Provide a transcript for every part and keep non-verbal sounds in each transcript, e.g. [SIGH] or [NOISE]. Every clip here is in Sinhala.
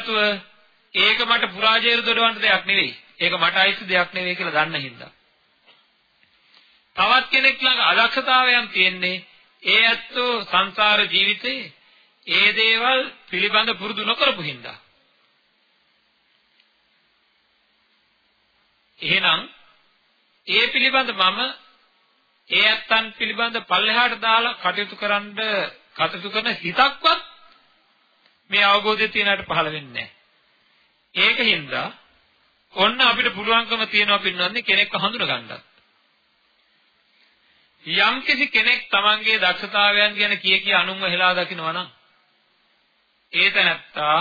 නැතුව ඒක මට පුරාජේරු දොඩවන්න දෙයක් නෙවෙයි. ඒක මට අයිති දෙයක් නෙවෙයි කියලා දන්න හින්දා. තවත් කෙනෙක් ළඟ අදක්ෂතාවයන් තියෙන්නේ ඒ ඇත්තෝ සංසාර ජීවිතේ ඒ දේවල් පිළිබඳ පුරුදු නොකරපු හින්දා. එහෙනම් ඒ පිළිබඳ මම ඒ ඇත්තන් පිළිබඳ පල්ලෙහාට දාලා කටයුතු කරන්න කටයුතු කරන හිතක්වත් මේ අවබෝධය තියනට පහළ වෙන්නේ නැහැ. ඒකින්ද ඔන්න අපිට පුළුවන්කම තියෙනවා පින්නන්නේ කෙනෙක්ව හඳුනගන්නත්. යම් කිසි කෙනෙක් තමන්ගේ දක්ෂතාවයන් ගැන කිය කිය අනුන්ව හෙලා දකිනවා නම් ඒ තැනත්තා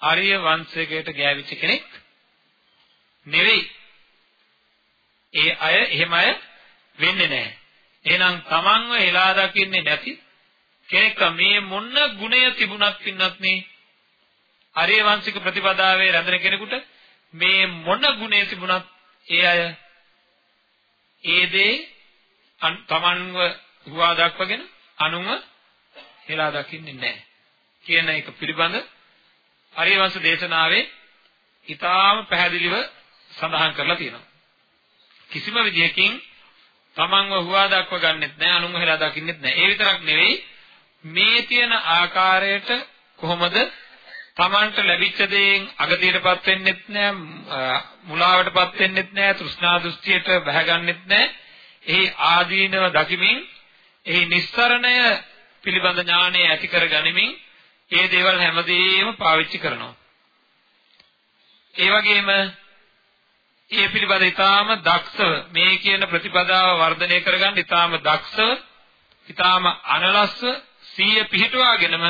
ආර්ය වංශයකට ගෑවිච්ච කෙනෙක් නෙවෙයි. ඒ අය එහෙම අය වෙන්නේ නැහැ. එහෙනම් තමන්ව හෙලා දකින්නේ නැති කෙනෙක් මේ මොන ගුණය තිබුණත් පින්නත් නේ ආර්ය වංශික ප්‍රතිපදාවේ රැඳෙන කෙනෙකුට මේ මොන ගුණය තිබුණත් ඒ අය ඒ දේ තමන්ව හුවා දක්වගෙන අනුන්ව හෙලා දකින්නේ නැහැ කියන එක පිළිබඳ හරිවංශ දේශනාවේ ඊටාම පැහැදිලිව සඳහන් කරලා තියෙනවා. කිසිම විදියකින් තමන්ව හුවා දක්ව ගන්නෙත් නැහැ අනුන්ව හෙලා දකින්නෙත් නැහැ. ඒ විතරක් නෙවෙයි මේ තියෙන ආකාරයට කොහොමද තමන්ට ලැබිච්ච දේෙන් අගතියටපත් වෙන්නෙත් නැහැ මුලාවටපත් වෙන්නෙත් නැහැ තෘෂ්ණා දෘෂ්ටියට බැහැගන්නෙත් නැහැ එහි ආදීනව දකිමින් එහි නිස්සරණය පිළිබඳ ඥානය ඇති කර ගනිමින් ඒ දේවල් හැමදේම පාවිච්චි කරනවා. ඒ වගේම ඒ පිළිබඳ ඊටාම දක්ෂව මේ කියන ප්‍රතිපදාව වර්ධනය කරගන්න ඊටාම දක්ෂව ඊටාම අනලස්ව සීය පිහිටුවාගෙනම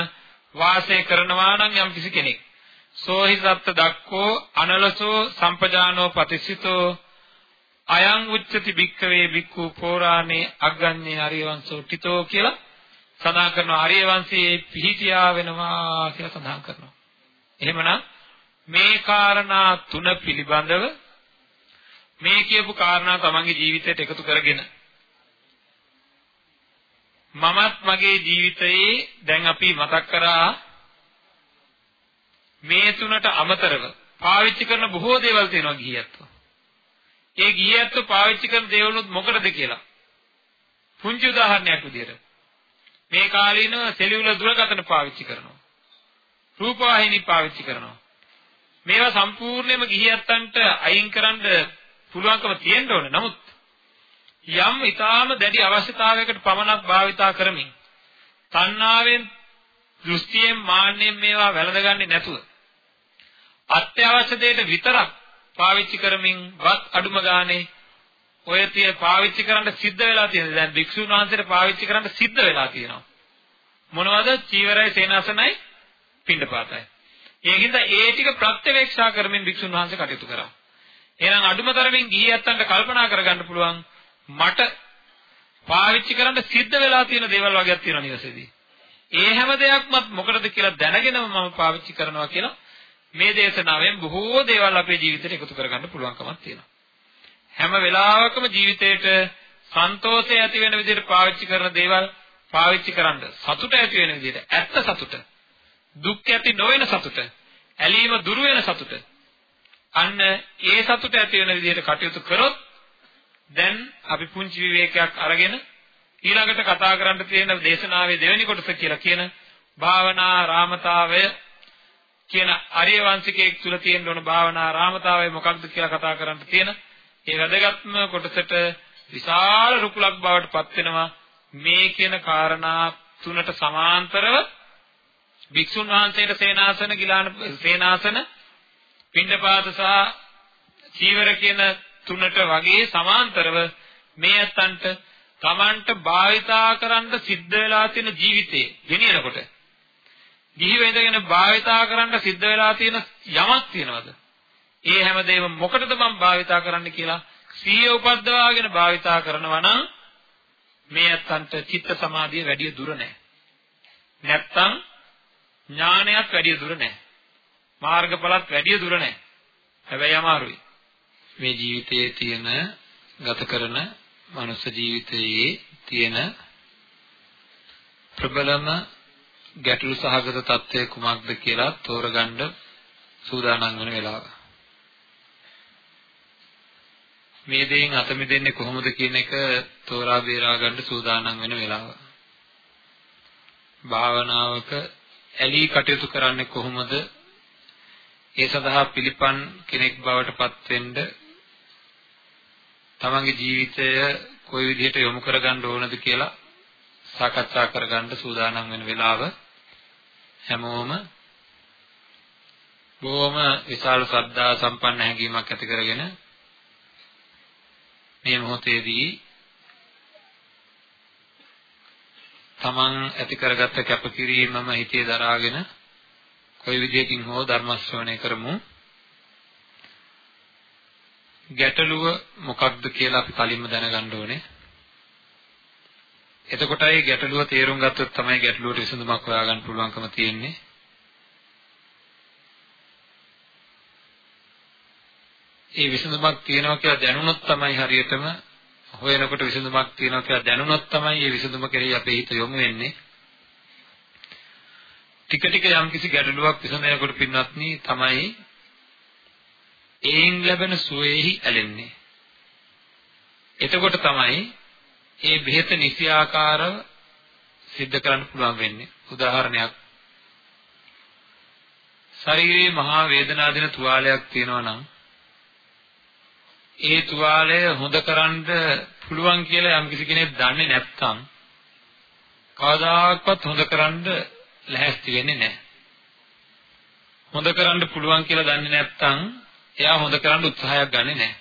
වාසය කරනවා නම් යම් කිසි කෙනෙක් සෝහි සත්ත දක්කෝ අනලසෝ සම්පජානෝ පතිසිතෝ අයං උච්චති භික්කවේ භික්ඛු පෝරාණේ අග්ගඤ්ඤේ හරිවංසෝ ටිතෝ කියලා සඳහන් කරනවා ආර්ය වංශයේ පිහිටියා වෙනවා කියලා සඳහන් කරනවා. එහෙමනම් මේ කාරණා තුන පිළිබඳව මේ කියපු කාරණා තමන්ගේ ජීවිතයට එකතු කරගෙන මමත් මගේ ජීවිතයේ දැන් අපි මතක් කරා මේ තුනට අමතරව පාවිච්චි කරන බොහෝ දේවල් තියෙනවා ගිහියත්ව. ඒ ගිහියත්ව පාවිච්චි කරන දේවලුත් මොකටද කියලා. පුංචි උදාහරණයක් විදිහට මේ කාලීනව සෙලියුලර් දුරකථන පාවිච්චි කරනවා. රූපවාහිනී පාවිච්චි කරනවා. මේවා සම්පූර්ණයෙන්ම ගිහියත්තන්ට අයින් කරන්න පුළුවන්කම තියෙන්න ඕනේ. නමුත් යම් ඊටාම දැඩි අවශ්‍යතාවයකට පමණක් භාවිතා කරමින් තණ්හාවෙන් දෘෂ්ටියෙන් මාන්නෙන් මේවා වැළඳගන්නේ නැතුව අත්‍යවශ්‍ය දෙයට විතරක් පාවිච්චි කරමින් වත් අඩුම ගානේ ඔය තිය පාවිච්චි කරන්න සිද්ධ වෙලා තියෙනවා. දැන් භික්ෂුන් වහන්සේට පාවිච්චි කරන්න සිද්ධ වෙලා තියෙනවා. මොනවද? චීවරයි සේනාසනයි පින්ඩපාතයි. ඒකින්ද ඒ ටික ප්‍රත්‍යවේක්ෂා කරමින් භික්ෂුන් වහන්සේ කටයුතු කරා. එහෙනම් අඩුම තරමින් ගිහියත්තන්ට කල්පනා කරගන්න පුළුවන් මට පාවිච්චි කරන්න සිද්ධ වෙලා තියෙන දේවල් වගේක් තියෙනවා නිවසේදී. ඒ හැම දෙයක්මත් මොකටද කියලා දැනගෙනම මම පාවිච්චි කරනවා කියලා මේ දේශනාවෙන් බොහෝ දේවල් අපේ ජීවිතේට එකතු කරගන්න පුළුවන්කමක් තියෙනවා. හැම වෙලාවකම ජීවිතේට සන්තෝෂය ඇති වෙන විදිහට පාවිච්චි කරන දේවල් පාවිච්චි කරන්න සතුට ඇති වෙන විදිහට ඇත්ත සතුට දුක් ඇති නොවන සතුට ඇලීම දුරු වෙන සතුට අන්න ඒ සතුට ඇති වෙන විදිහට කටයුතු කරොත් දැන් අපි පුංචි විවේකයක් අරගෙන ඊළඟට කතා කරන්න තියෙන දේශනාවේ දෙවෙනි කොටස කියලා කියන භාවනා රාමතාවය කියන ආර්ය වංශිකයෙක් තුල තියෙන ඕන භාවනා රාමතාවය මොකක්ද කියලා කතා කරන්න තියෙන ඒ වැදගත්ම කොටසට විශාල රුකුලක් බවට පත් වෙනවා. මේ කියන කාරණා තුනට සමාන්තරව භික්ෂුන් වහන්සේට සේනාසන ගිලාන සේනාසන පින්ඩපාත සහ චීවර කියන තුනට වගේ සමාන්තරව මේ ඇත්තන්ට Tamanට භාවිතා කරන්න සිද්ධ වෙලා තියෙන ජීවිතේ ගෙනියනකොට ගිහිව ඉඳගෙන භාවිතා කරන්න සිද්ධ වෙලා තියෙන යමක් තියෙනවද ඒ හැමදේම මොකටද මම භාවිතා කරන්න කියලා සිහිය උපද්දවාගෙන භාවිතා කරනවා නම් මේ අත්තන්ට චිත්ත සමාධිය වැඩි දුර නැහැ. නැත්තම් ඥානයක් වැඩි දුර නැහැ. මාර්ගඵලත් වැඩි දුර නැහැ. හැබැයි අමාරුයි. මේ ජීවිතයේ තියෙන ගත කරන මනුෂ්‍ය ජීවිතයේ තියෙන ප්‍රබලම ගැටලු සහගත తත්වය කුමක්ද කියලා තෝරගන්න සූදානම් වෙන වෙලාව. මේ දෙයින් අත මිදෙන්නේ කොහොමද කියන එක තෝරා බේරා ගන්න සූදානම් වෙන වෙලාව. භාවනාවක ඇලී කටයුතු කරන්නේ කොහොමද? ඒ සඳහා පිළිපන් කෙනෙක් බවට පත් වෙන්න තමන්ගේ ජීවිතය කොයි විදිහට යොමු කරගන්න ඕනද කියලා සාකච්ඡා කරගන්න සූදානම් වෙන වෙලාව හැමෝම බොහොම විශාල ශ්‍රද්ධා සම්පන්න හැඟීමක් ඇති කරගෙන මේ මොහොතේදී තමන් ඇති කරගත්ත කැපකිරීමම හිතේ දරාගෙන කොයි විදියකින් හෝ ධර්ම ශ්‍රවණය කරමු. ගැටලුව මොකක්ද කියලා අපි කලින්ම දැනගන්න ඕනේ එතකොටයි ගැටලුව තේරුම් ගත්තොත් තමයි ගැටලුවට විසඳුමක් හොයාගන්න පුළුවන්කම තියෙන්නේ. ඒ විසඳුමක් තියෙනවා කියලා දැනුණොත් තමයි හරියටම හොයනකොට විසඳුමක් තියෙනවා කියලා දැනුණොත් තමයි මේ විසඳුම කෙරෙහි අපේ හිත යොමු වෙන්නේ. ටික ටික යම්කිසි ගැටලුවක් විසඳනකොට පින්වත්නි තමයි ඒන් ලැබෙන සුවේහි ඇලෙන්නේ. එතකොට තමයි ඒ බෙහෙත නිසියාකාරව සිද්ධ කරන්න පුළුවන් වෙන්නේ. උදාහරණයක් ශරීරයේ මහා වේදනා දෙන තුවාලයක් තියෙනවා නම් ඒ තුවාලය හොඳකරන්න පුළුවන් කියලා යම්කිසි කෙනෙක් දන්නේ නැත්නම් කවදාකවත් හොඳකරන්න ලැහැස්ති වෙන්නේ නැහැ. හොඳකරන්න පුළුවන් කියලා දන්නේ නැත්නම් එයා හොඳකරන්න උත්සාහයක් ගන්නෙ නැහැ.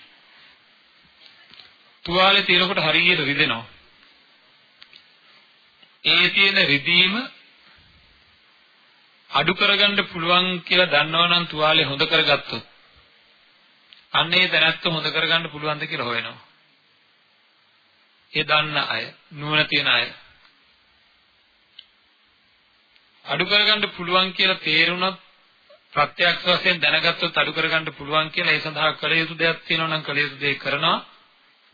තුවාලේ තියෙනකොට හරියට රිදෙනවා. ඒ තියෙන රිදීම අඩු කරගන්න පුළුවන් කියලා දන්නවනම් තුවාලේ හොඳ කරගත්තොත් අන්න ඒ දැනත්ත හොඳ කරගන්න පුළුවන්ද කියලා හොයනවා. ඒ දන්න අය, නුවණ තියෙන අය. අඩු කරගන්න පුළුවන් කියලා තේරුණොත් ප්‍රත්‍යක්ෂ වශයෙන් දැනගත්තොත් අඩු කරගන්න පුළුවන් කියලා ඒ සඳහා කළ යුතු දෙයක් තියෙනවා නම් කළ යුතු දේ කරනවා.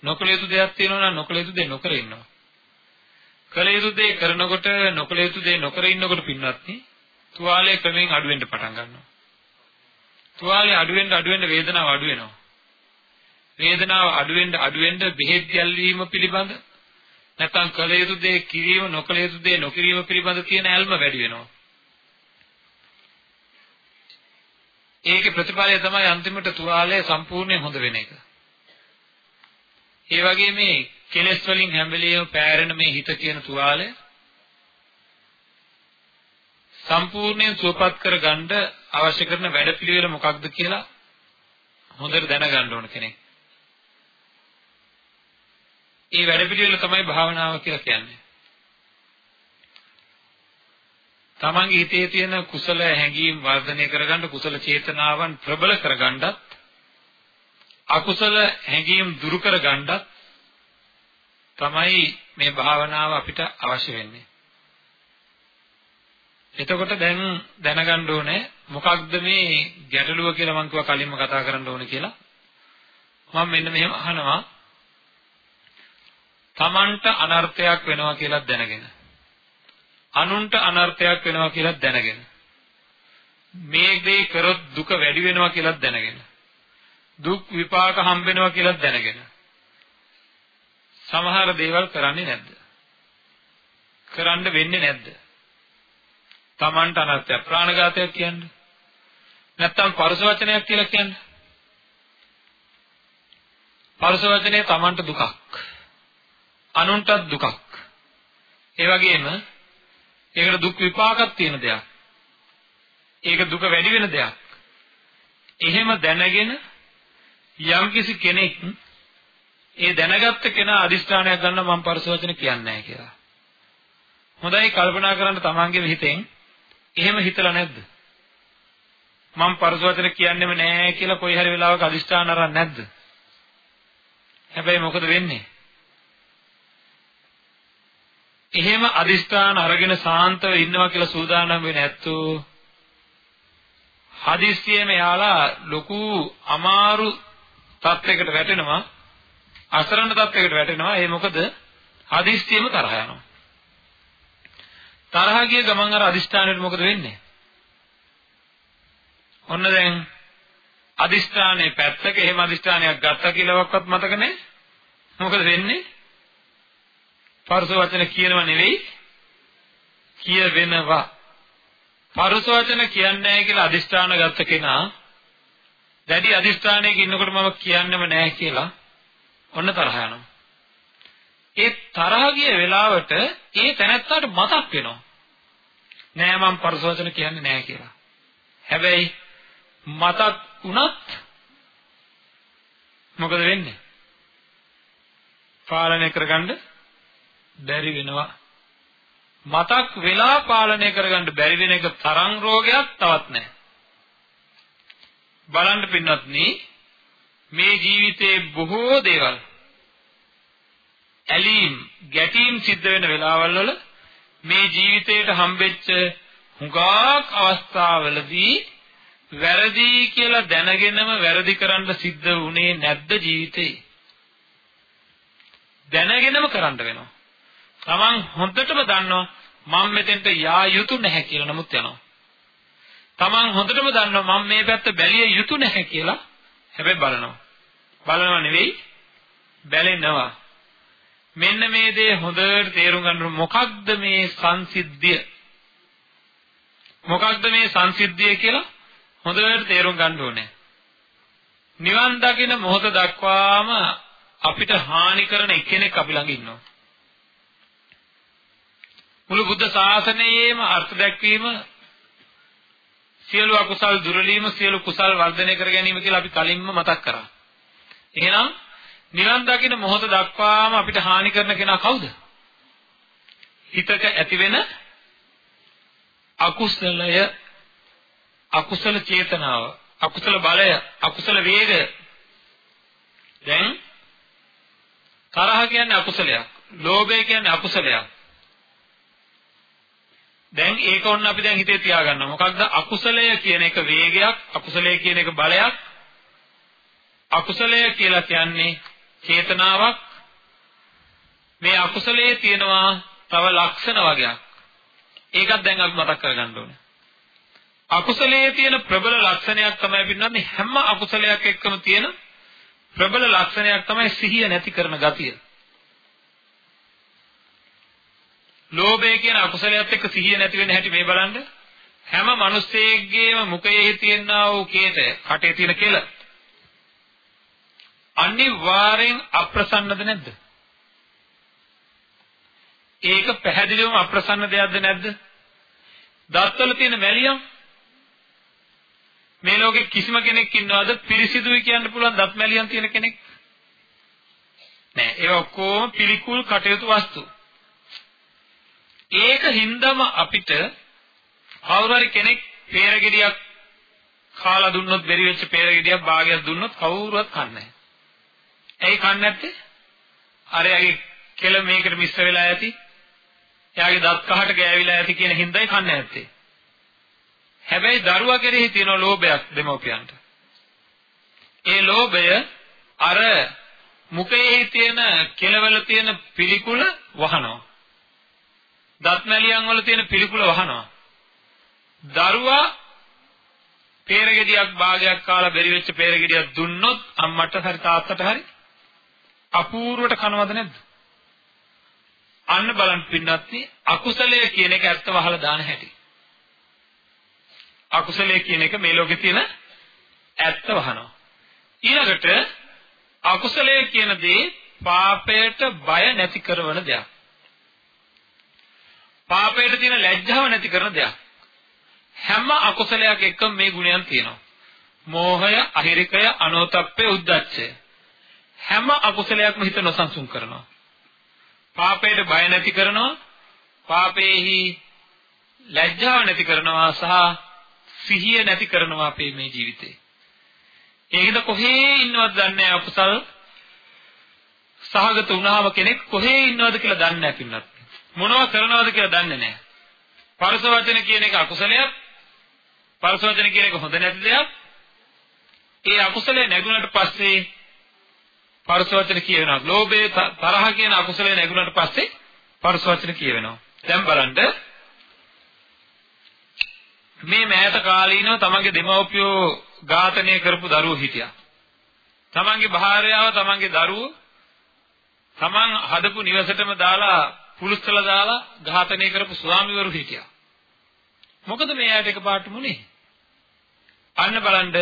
නොකළ යුතු දෙයක් තියෙනවා නම් නොකළ යුතු දේ නොකර ඉන්නවා. කළ යුතු දේ කරනකොට නොකළ යුතු දේ නොකර ඉන්නකොට පින්වත්නි තුවාලය ක්‍රමෙන් අඩු වෙන්න පටන් ගන්නවා. තුවාලය අඩු වෙන්න අඩු වෙන්න වේදනාව අඩු වෙනවා. වේදනාව අඩු වෙන්න අඩු වෙන්න බෙහෙත් ගැල්වීම පිළිබඳ නැත්නම් කළ යුතු දේ කිරීම නොකළ යුතු දේ නොකිරීම පිළිබඳ තියෙන ඇල්ම වැඩි වෙනවා. ඒකේ ප්‍රතිඵලය තමයි අන්තිමට තුවාලය සම්පූර්ණයෙන් හොඳ වෙන එක. ඒ වගේ මේ කෙලෙස් වලින් හැම වෙලෙම පෑරෙන මේ හිත කියන තුවාලය සම්පූර්ණයෙන් සුවපත් කරගන්න අවශ්‍ය කරන වැඩපිළිවෙල මොකක්ද කියලා හොඳට දැනගන්න ඕන කෙනෙක්. ඒ වැඩපිළිවෙල තමයි භාවනාව කියලා කියන්නේ. තමන්ගේ හිතේ තියෙන කුසල හැඟීම් වර්ධනය කරගන්න කුසල චේතනාවන් ප්‍රබල කරගන්නත් අකුසල හැඟීම් දුරු කරගන්නත් තමයි මේ භාවනාව අපිට අවශ්‍ය වෙන්නේ. එතකොට දැන් දැනගන්න ඕනේ මොකක්ද මේ ගැටලුව කියලා මම කිව්වා කලින්ම කතා කරන්න ඕනේ කියලා. මම මෙන්න මෙහෙම අහනවා. Tamanට අනර්ථයක් වෙනවා කියලා දැනගෙන. අනුන්ට අනර්ථයක් වෙනවා කියලා දැනගෙන. මේ දේ කරොත් දුක වැඩි වෙනවා කියලා දැනගෙන. දුක් විපාක හම්බ වෙනවා කියලා දැනගෙන. සමහර දේවල් කරන්නේ නැද්ද? කරන්න වෙන්නේ නැද්ද? Tamanට අනර්ථය ප්‍රාණඝාතයක් කියන්නේ. නැත්තම් පරස වචනයක් කියලා කියන්නේ. පරස වචනේ Tamanට දුකක්. අනුන්ටත් දුකක්. ඒ වගේම ඒකට දුක් විපාකක් තියෙන දෙයක්. ඒක දුක වැඩි වෙන දෙයක්. එහෙම දැනගෙන යම්කිසි කෙනෙක් ඒ දැනගත්ත කෙනා අදිස්ථානයක් ගන්න මම පරිසවචන කියන්නේ නැහැ කියලා. හොඳයි කල්පනා කරන්න තමන්ගේ හිතෙන් එහෙම හිතලා නැද්ද? මම පරිසවචන කියන්නෙම නැහැ කියලා කොයි හරි වෙලාවක අදිස්ථාන අරන් නැද්ද? හැබැයි මොකද වෙන්නේ? එහෙම අදිස්ථාන අරගෙන සාන්තව ඉන්නවා කියලා සූදානම් වෙන්නේ නැත්තෝ හදිස්සියෙම යාලා ලොකු අමාරු තත්යකට වැටෙනවා අසරණ තත්යකට වැටෙනවා ඒ මොකද හදිස්සියෙම තරහ යනවා තරහ ගිය ගමන් අර අදිෂ්ඨානෙට මොකද වෙන්නේ? ඔන්න දැන් අදිෂ්ඨානේ පැත්තක එහෙම අදිෂ්ඨානයක් ගත්තා කියලාවත් මතක නැහැ. මොකද වෙන්නේ? පරස වචන කියනව නෙවෙයි කිය වෙනවා. පරස වචන කියන්නේ නැහැ කියලා අදිෂ්ඨාන ගත්ත කෙනා දැඩි අදිෂ්ඨානයක ඉන්නකොට මම කියන්නෙම නැහැ කියලා ඔන්න තරහ යනවා. ඒ තරහ ගිය වෙලාවට ඒ තැනත්තාට මතක් වෙනවා. නෑ මම පරස වචන කියන්නේ නැහැ කියලා. හැබැයි මතක් වුණත් මොකද වෙන්නේ? පාලනය කරගන්න බැරි වෙනවා. මතක් වෙලා පාලනය කරගන්න බැරි වෙන එක තරං රෝගයක් තවත් නැහැ. බලන්න පින්වත්නි මේ ජීවිතේ බොහෝ දේවල් ඇලීම් ගැටීම් සිද්ධ වෙන වෙලාවල් වල මේ ජීවිතේට හම්බෙච්ච හුඟක් අවස්ථාවලදී වැරදි කියලා දැනගෙනම වැරදි කරන්න සිද්ධ වුණේ නැද්ද ජීවිතේ? දැනගෙනම කරන්න වෙනවා. Taman හොඳටම දන්නවා මම මෙතෙන්ට යා යුතු නැහැ කියලා නමුත් යනවා. Taman හොඳටම දන්නවා මම මේ පැත්ත බැලිය යුතු නැහැ කියලා හැබැයි බලනවා. බලනවා නෙවෙයි බැලෙනවා. මෙන්න මේ දේ හොඳට තේරුම් ගන්න මොකක්ද මේ සංසිද්ධිය? මොකක්ද මේ සංසිද්ධිය කියලා හොඳට තේරුම් ගන්න ඕනේ. නිවන් දකින මොහොත දක්වාම අපිට හානි කරන එක්කෙනෙක් අපි ළඟ ඉන්නවා. මුළු බුද්ධ ශාසනයේම අර්ථ දැක්වීම සියලු අකුසල් දුරලීම සියලු කුසල් වර්ධනය කර ගැනීම කියලා අපි කලින්ම මතක් කරා. එහෙනම් නිවන් දකින මොහොත දක්වාම අපිට හානි කරන කෙනා කවුද? හිතක ඇතිවෙන අකුසලය අකුසල චේතනාව අකුසල බලය අකුසල වේගය දැන් තරහ කියන්නේ අකුසලයක් ලෝභය කියන්නේ අකුසලයක් දැන් ඒක ඔන්න අපි දැන් හිතේ තියාගන්නවා. මොකක්ද? අකුසලය කියන එක වේගයක් අකුසලය කියන එක බලයක්. අකුසලය කියලා කියන්නේ චේතනාවක්. මේ අකුසලයේ තියෙනවා තව ලක්ෂණ වගේක්. ඒකත් දැන් අපි මතක් කරගන්න ඕනේ. අකුසලයේ තියෙන ප්‍රබල ලක්ෂණයක් තමයි පින්නන්නේ හැම අකුසලයක් එක්කම තියෙන ප්‍රබල ලක්ෂණයක් තමයි සිහිය නැති කරන ගතිය. ලෝභය කියන අකුසලයට එක්ක සිහිය නැති වෙන හැටි මේ බලන්න. හැම මිනිස්සෙකගේම මුඛයේ තියෙනා වූ කේතය, කටේ තියෙන කෙල. අනිවාර්යෙන් අප්‍රසන්නද නැද්ද? ඒක පැහැදිලිවම අප්‍රසන්න දෙයක්ද නැද්ද? දත්වල තියෙන මැලියම් මේ ලෝකේ කිසිම කෙනෙක් ඉන්නවද පිරිසිදුයි කියන්න පුළුවන් දත් මැලියන් තියෙන කෙනෙක්? නෑ. ඒ ඔක්කොම පිළිකුල් කටයුතු වස්තු. ඒක හින්දාම අපිට කවුරු හරි කෙනෙක් peerගෙඩියක් කාලා දුන්නොත් බැරි වෙච්ච peerගෙඩියක් භාගයක් දුන්නොත් කවුරුවත් කන්නේ නැහැ. ඇයි කන්නේ නැත්තේ? අර යාගේ කෙල මේකට මිශ්‍ර වෙලා ඇති. එයාගේ දත් කහට ගෑවිලා ඇති කියන හින්දායි කන්නේ නැත්තේ. හැබැයි දරුවා කෙරෙහි තියෙන ලෝභයක් දෙමව්පියන්ට. ඒ ලෝභය අර මුඛයේ තියෙන කෙලවල තියෙන පිළිකුල වහනවා. දත් මැලියන් වල තියෙන පිළිකුල වහනවා. දරුවා peerගෙඩියක් භාගයක් කාලා බැරි වෙච්ච peerගෙඩියක් දුන්නොත් අම්මට හරි තාත්තට හරි අපූර්වට කනවද නැද්ද? අන්න බලන්න පින්නත් අකුසලය කියන එක ඇත්ත වහලා දාන හැටි. අකුසලයේ කියන එක මේ ලෝකේ තියෙන ඇත්ත වහනවා. ඊළඟට අකුසලයේ කියන දේ පාපයට බය නැති කරන දෙයක්. පාපයට තියෙන ලැජ්ජාව නැති කරන දෙයක්. හැම අකුසලයක් එක්කම මේ ගුණයන් තියෙනවා. මෝහය, අහිරිකය, අනෝතප්පය, උද්ධච්චය. හැම අකුසලයක්ම හිත නොසන්සුන් කරනවා. පාපයට බය නැති කරනවා. පාපේහි ලැජ්ජාව නැති කරනවා සහ සිහිය නැති කරනවා අපේ මේ ජීවිතේ. ඒකද කොහේ ඉන්නවද දන්නේ නැහැ අකුසල් සහගත වුණාම කෙනෙක් කොහේ ඉන්නවද කියලා දන්නේ නැහැ පින්නත්. මොනවද කරනවද කියලා දන්නේ නැහැ. පරස වචන කියන එක අකුසලයක්. පරස වචන කියන එක හොඳ නැති දෙයක්. ඒ අකුසලේ නැගුණාට පස්සේ පරස වචන කියවෙනවා. ලෝභය තරහ කියන අකුසලේ නැගුණාට පස්සේ පරස වචන කියවෙනවා. දැන් බලන්න මේ මෑත කාලීනව තමන්ගේ දෙමව්පියෝ ඝාතනය කරපු දරුවෝ හිටියා. තමන්ගේ භාර්යාව තමන්ගේ දරුවෝ තමන් හදපු නිවසටම දාලා පුලුස්සලා දාලා ඝාතනය කරපු ස්වාමිවරු හිටියා. මොකද මේ ඇයට එකපාරට මුනේ? අන්න බලන්න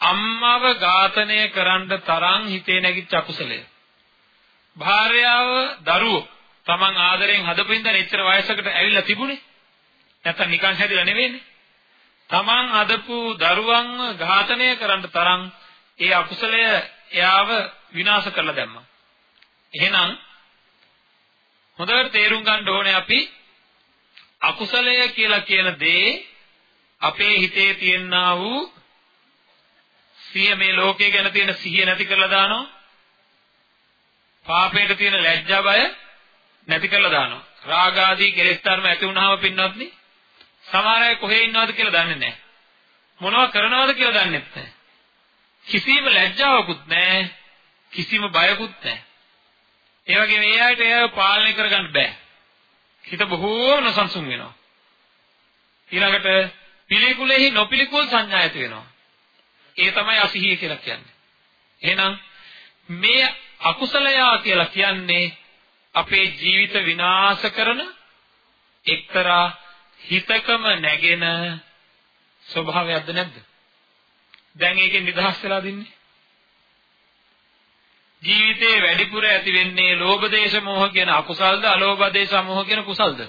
අම්මව ඝාතනය කරන්න තරම් හිතේ නැගිච්ච අකුසලය. භාර්යාව දරුවෝ තමන් ආදරෙන් හදපු ඉඳන් එච්චර වයසකට ඇවිල්ලා තිබුණේ. නැත්තම් නිකන් හැදිලා නෙවෙයිනේ. තමන් හදපු දරුවන්ව ඝාතනය කරන්න තරම් ඒ අකුසලය එයාව විනාශ කරලා දැම්මා. එහෙනම් හොඳට තේරුම් ගන්න ඕනේ අපි අකුසලය කියලා කියන දේ අපේ හිතේ තියෙනා වූ සිය මේ ලෝකයේ ගැන තියෙන සිහිය නැති කරලා දානවා. පාපයට තියෙන ලැජ්ජා බය නැති කරලා දානවා. රාග ආදී කෙලෙස් ධර්ම ඇති වුනහම පින්නොත්නි සමහර අය කොහේ ඉන්නවද කියලා දන්නේ නැහැ. මොනවද කරනවද කියලා දන්නේ නැහැ. කිසිම ලැජ්ජාවකුත් නැහැ. කිසිම බයකුත් නැහැ. ඒ වගේ මේ අයට ඒව පාලනය කරගන්න බෑ. හිත බොහෝම නොසන්සුන් වෙනවා. ඊළඟට පිළිකුලෙහි නොපිළිකුල් සංඥා ඇති වෙනවා. ඒ තමයි අසිහිය කියලා කියන්නේ. එහෙනම් මේ අකුසලයා කියලා කියන්නේ අපේ ජීවිත විනාශ කරන එක්තරා හිතකම නැගෙන ස්වභාවයක්ද නැද්ද? දැන් ඒකෙන් නිදහස් වෙලා දින්නේ. ජීවිතේ වැඩිපුර ඇති වෙන්නේ ලෝභ දේශ මොහ කියන අකුසල්ද අලෝභ දේශ මොහ කියන කුසල්ද?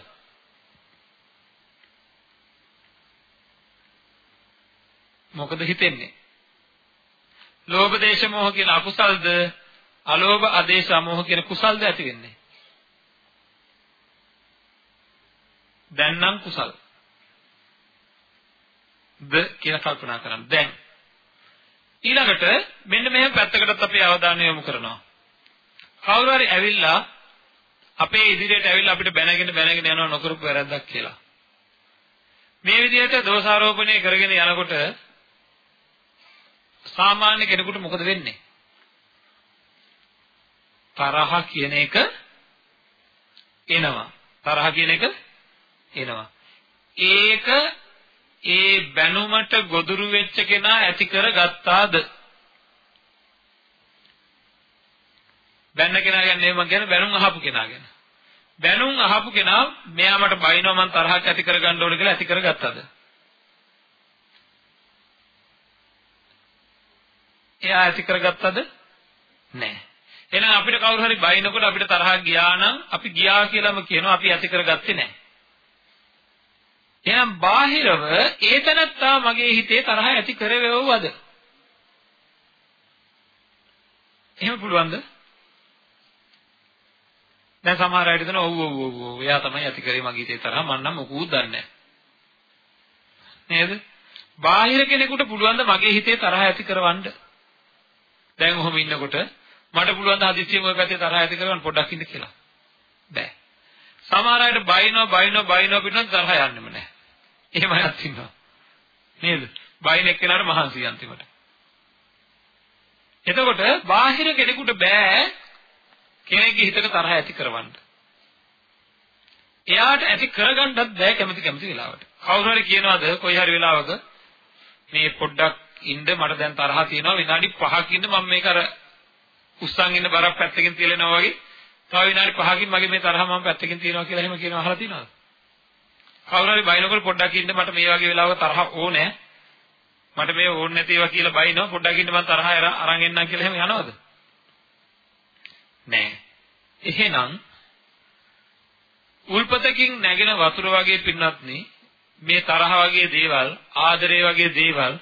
මොකද හිතෙන්නේ? ලෝභ දේශ මොහ කියන අකුසල්ද අලෝභ ආදේශ මොහ කියන කුසල්ද ඇති වෙන්නේ? දැන් නම් කුසල්. ද කියලා කල්පනා කරන්න. දැන් ඊළඟට මෙන්න මෙහෙම පැත්තකටත් අපි අවධානය යොමු කරනවා. කවුරු හරි ඇවිල්ලා අපේ ඉදිරියට ඇවිල්ලා අපිට බැනගෙන බැනගෙන යනවා නොකරපු වැරද්දක් කියලා. මේ විදිහට දෝෂාරෝපණය කරගෙන යනකොට සාමාන්‍ය කෙනෙකුට මොකද වෙන්නේ? තරහ කියන එක එනවා. තරහ කියන එක එනවා. ඒක ඒ බැනුමට ගොදුරු වෙච්ච කෙනා ඇති කරගත්තාද? බැන්න කෙනා කියන්නේ මම කියන්නේ බැනුම් අහපු කෙනා ගැන. බැනුම් අහපු කෙනා මෙයා මට බයිනවා මං තරහක් ඇති කරගන්න ඕනේ කියලා ඇති කරගත්තද? එයා ඇති කරගත්තද? නැහැ. එහෙනම් අපිට කවුරු හරි බයිනකොට අපිට තරහක් ගියා නම් අපි ගියා කියලාම කියනවා අපි ඇති කරගත්තේ නැහැ. එහෙනම් බාහිරව ඒතනත්තා මගේ හිතේ තරහ ඇති කරවෙවවද? එහෙම පුළුවන්ද? දැන් සමහර අය හිතන ඔව් ඔව් ඔව් ඔව් එයා තමයි ඇති කරේ මගේ හිතේ තරහ මම නම් මොකුත් දන්නේ නැහැ. නේද? බාහිර කෙනෙකුට පුළුවන් ද මගේ හිතේ තරහ ඇති කරවන්න? දැන් ඔහොම ඉන්නකොට මට පුළුවන් ද හදිස්සියෙම ওই පැත්තේ තරහ ඇති කරගන්න පොඩ්ඩක් ඉන්න කියලා. බෑ. සමහර අයට බයිනෝ බයිනෝ බයිනෝ පිටුන තරහ යන්නෙම නැහැ. එහෙම අයත් ඉන්නවා. නේද? බයින එක්කෙනාට මහන්සි අන්තිමට. එතකොට බාහිර කෙනෙකුට බෑ කෙනෙක්ගේ හිතක තරහ ඇති කරවන්න. එයාට ඇති කරගන්නත් බෑ කැමති කැමති වෙලාවට. කවුරු හරි කියනවාද කොයි හරි වෙලාවක මේ පොඩ්ඩක් ඉන්න මට දැන් තරහ තියෙනවා විනාඩි 5ක් ඉන්න මම මේක අර උස්සන් ඉන්න බරක් පැත්තකින් තියලනවා වගේ තව විනාඩි 5කින් මගේ මේ තරහ මම පැත්තකින් තියනවා කියලා එහෙම කියනවා අහලා තියෙනවද? කවුරු හරි බයිනකොට පොඩ්ඩක් ඉන්න මට මේ වගේ වෙලාවක තරහ ඕනේ. මට මේ ඕනේ නැති ඒවා කියලා බයිනවා පොඩ්ඩක් ඉන්න මම තරහ අරන් එන්නම් කියලා එහෙම යනවද? නෑ. එහෙනම් උල්පතකින් නැගෙන වතුර වගේ පින්නත්නි මේ තරහ වගේ දේවල් ආදරය වගේ දේවල්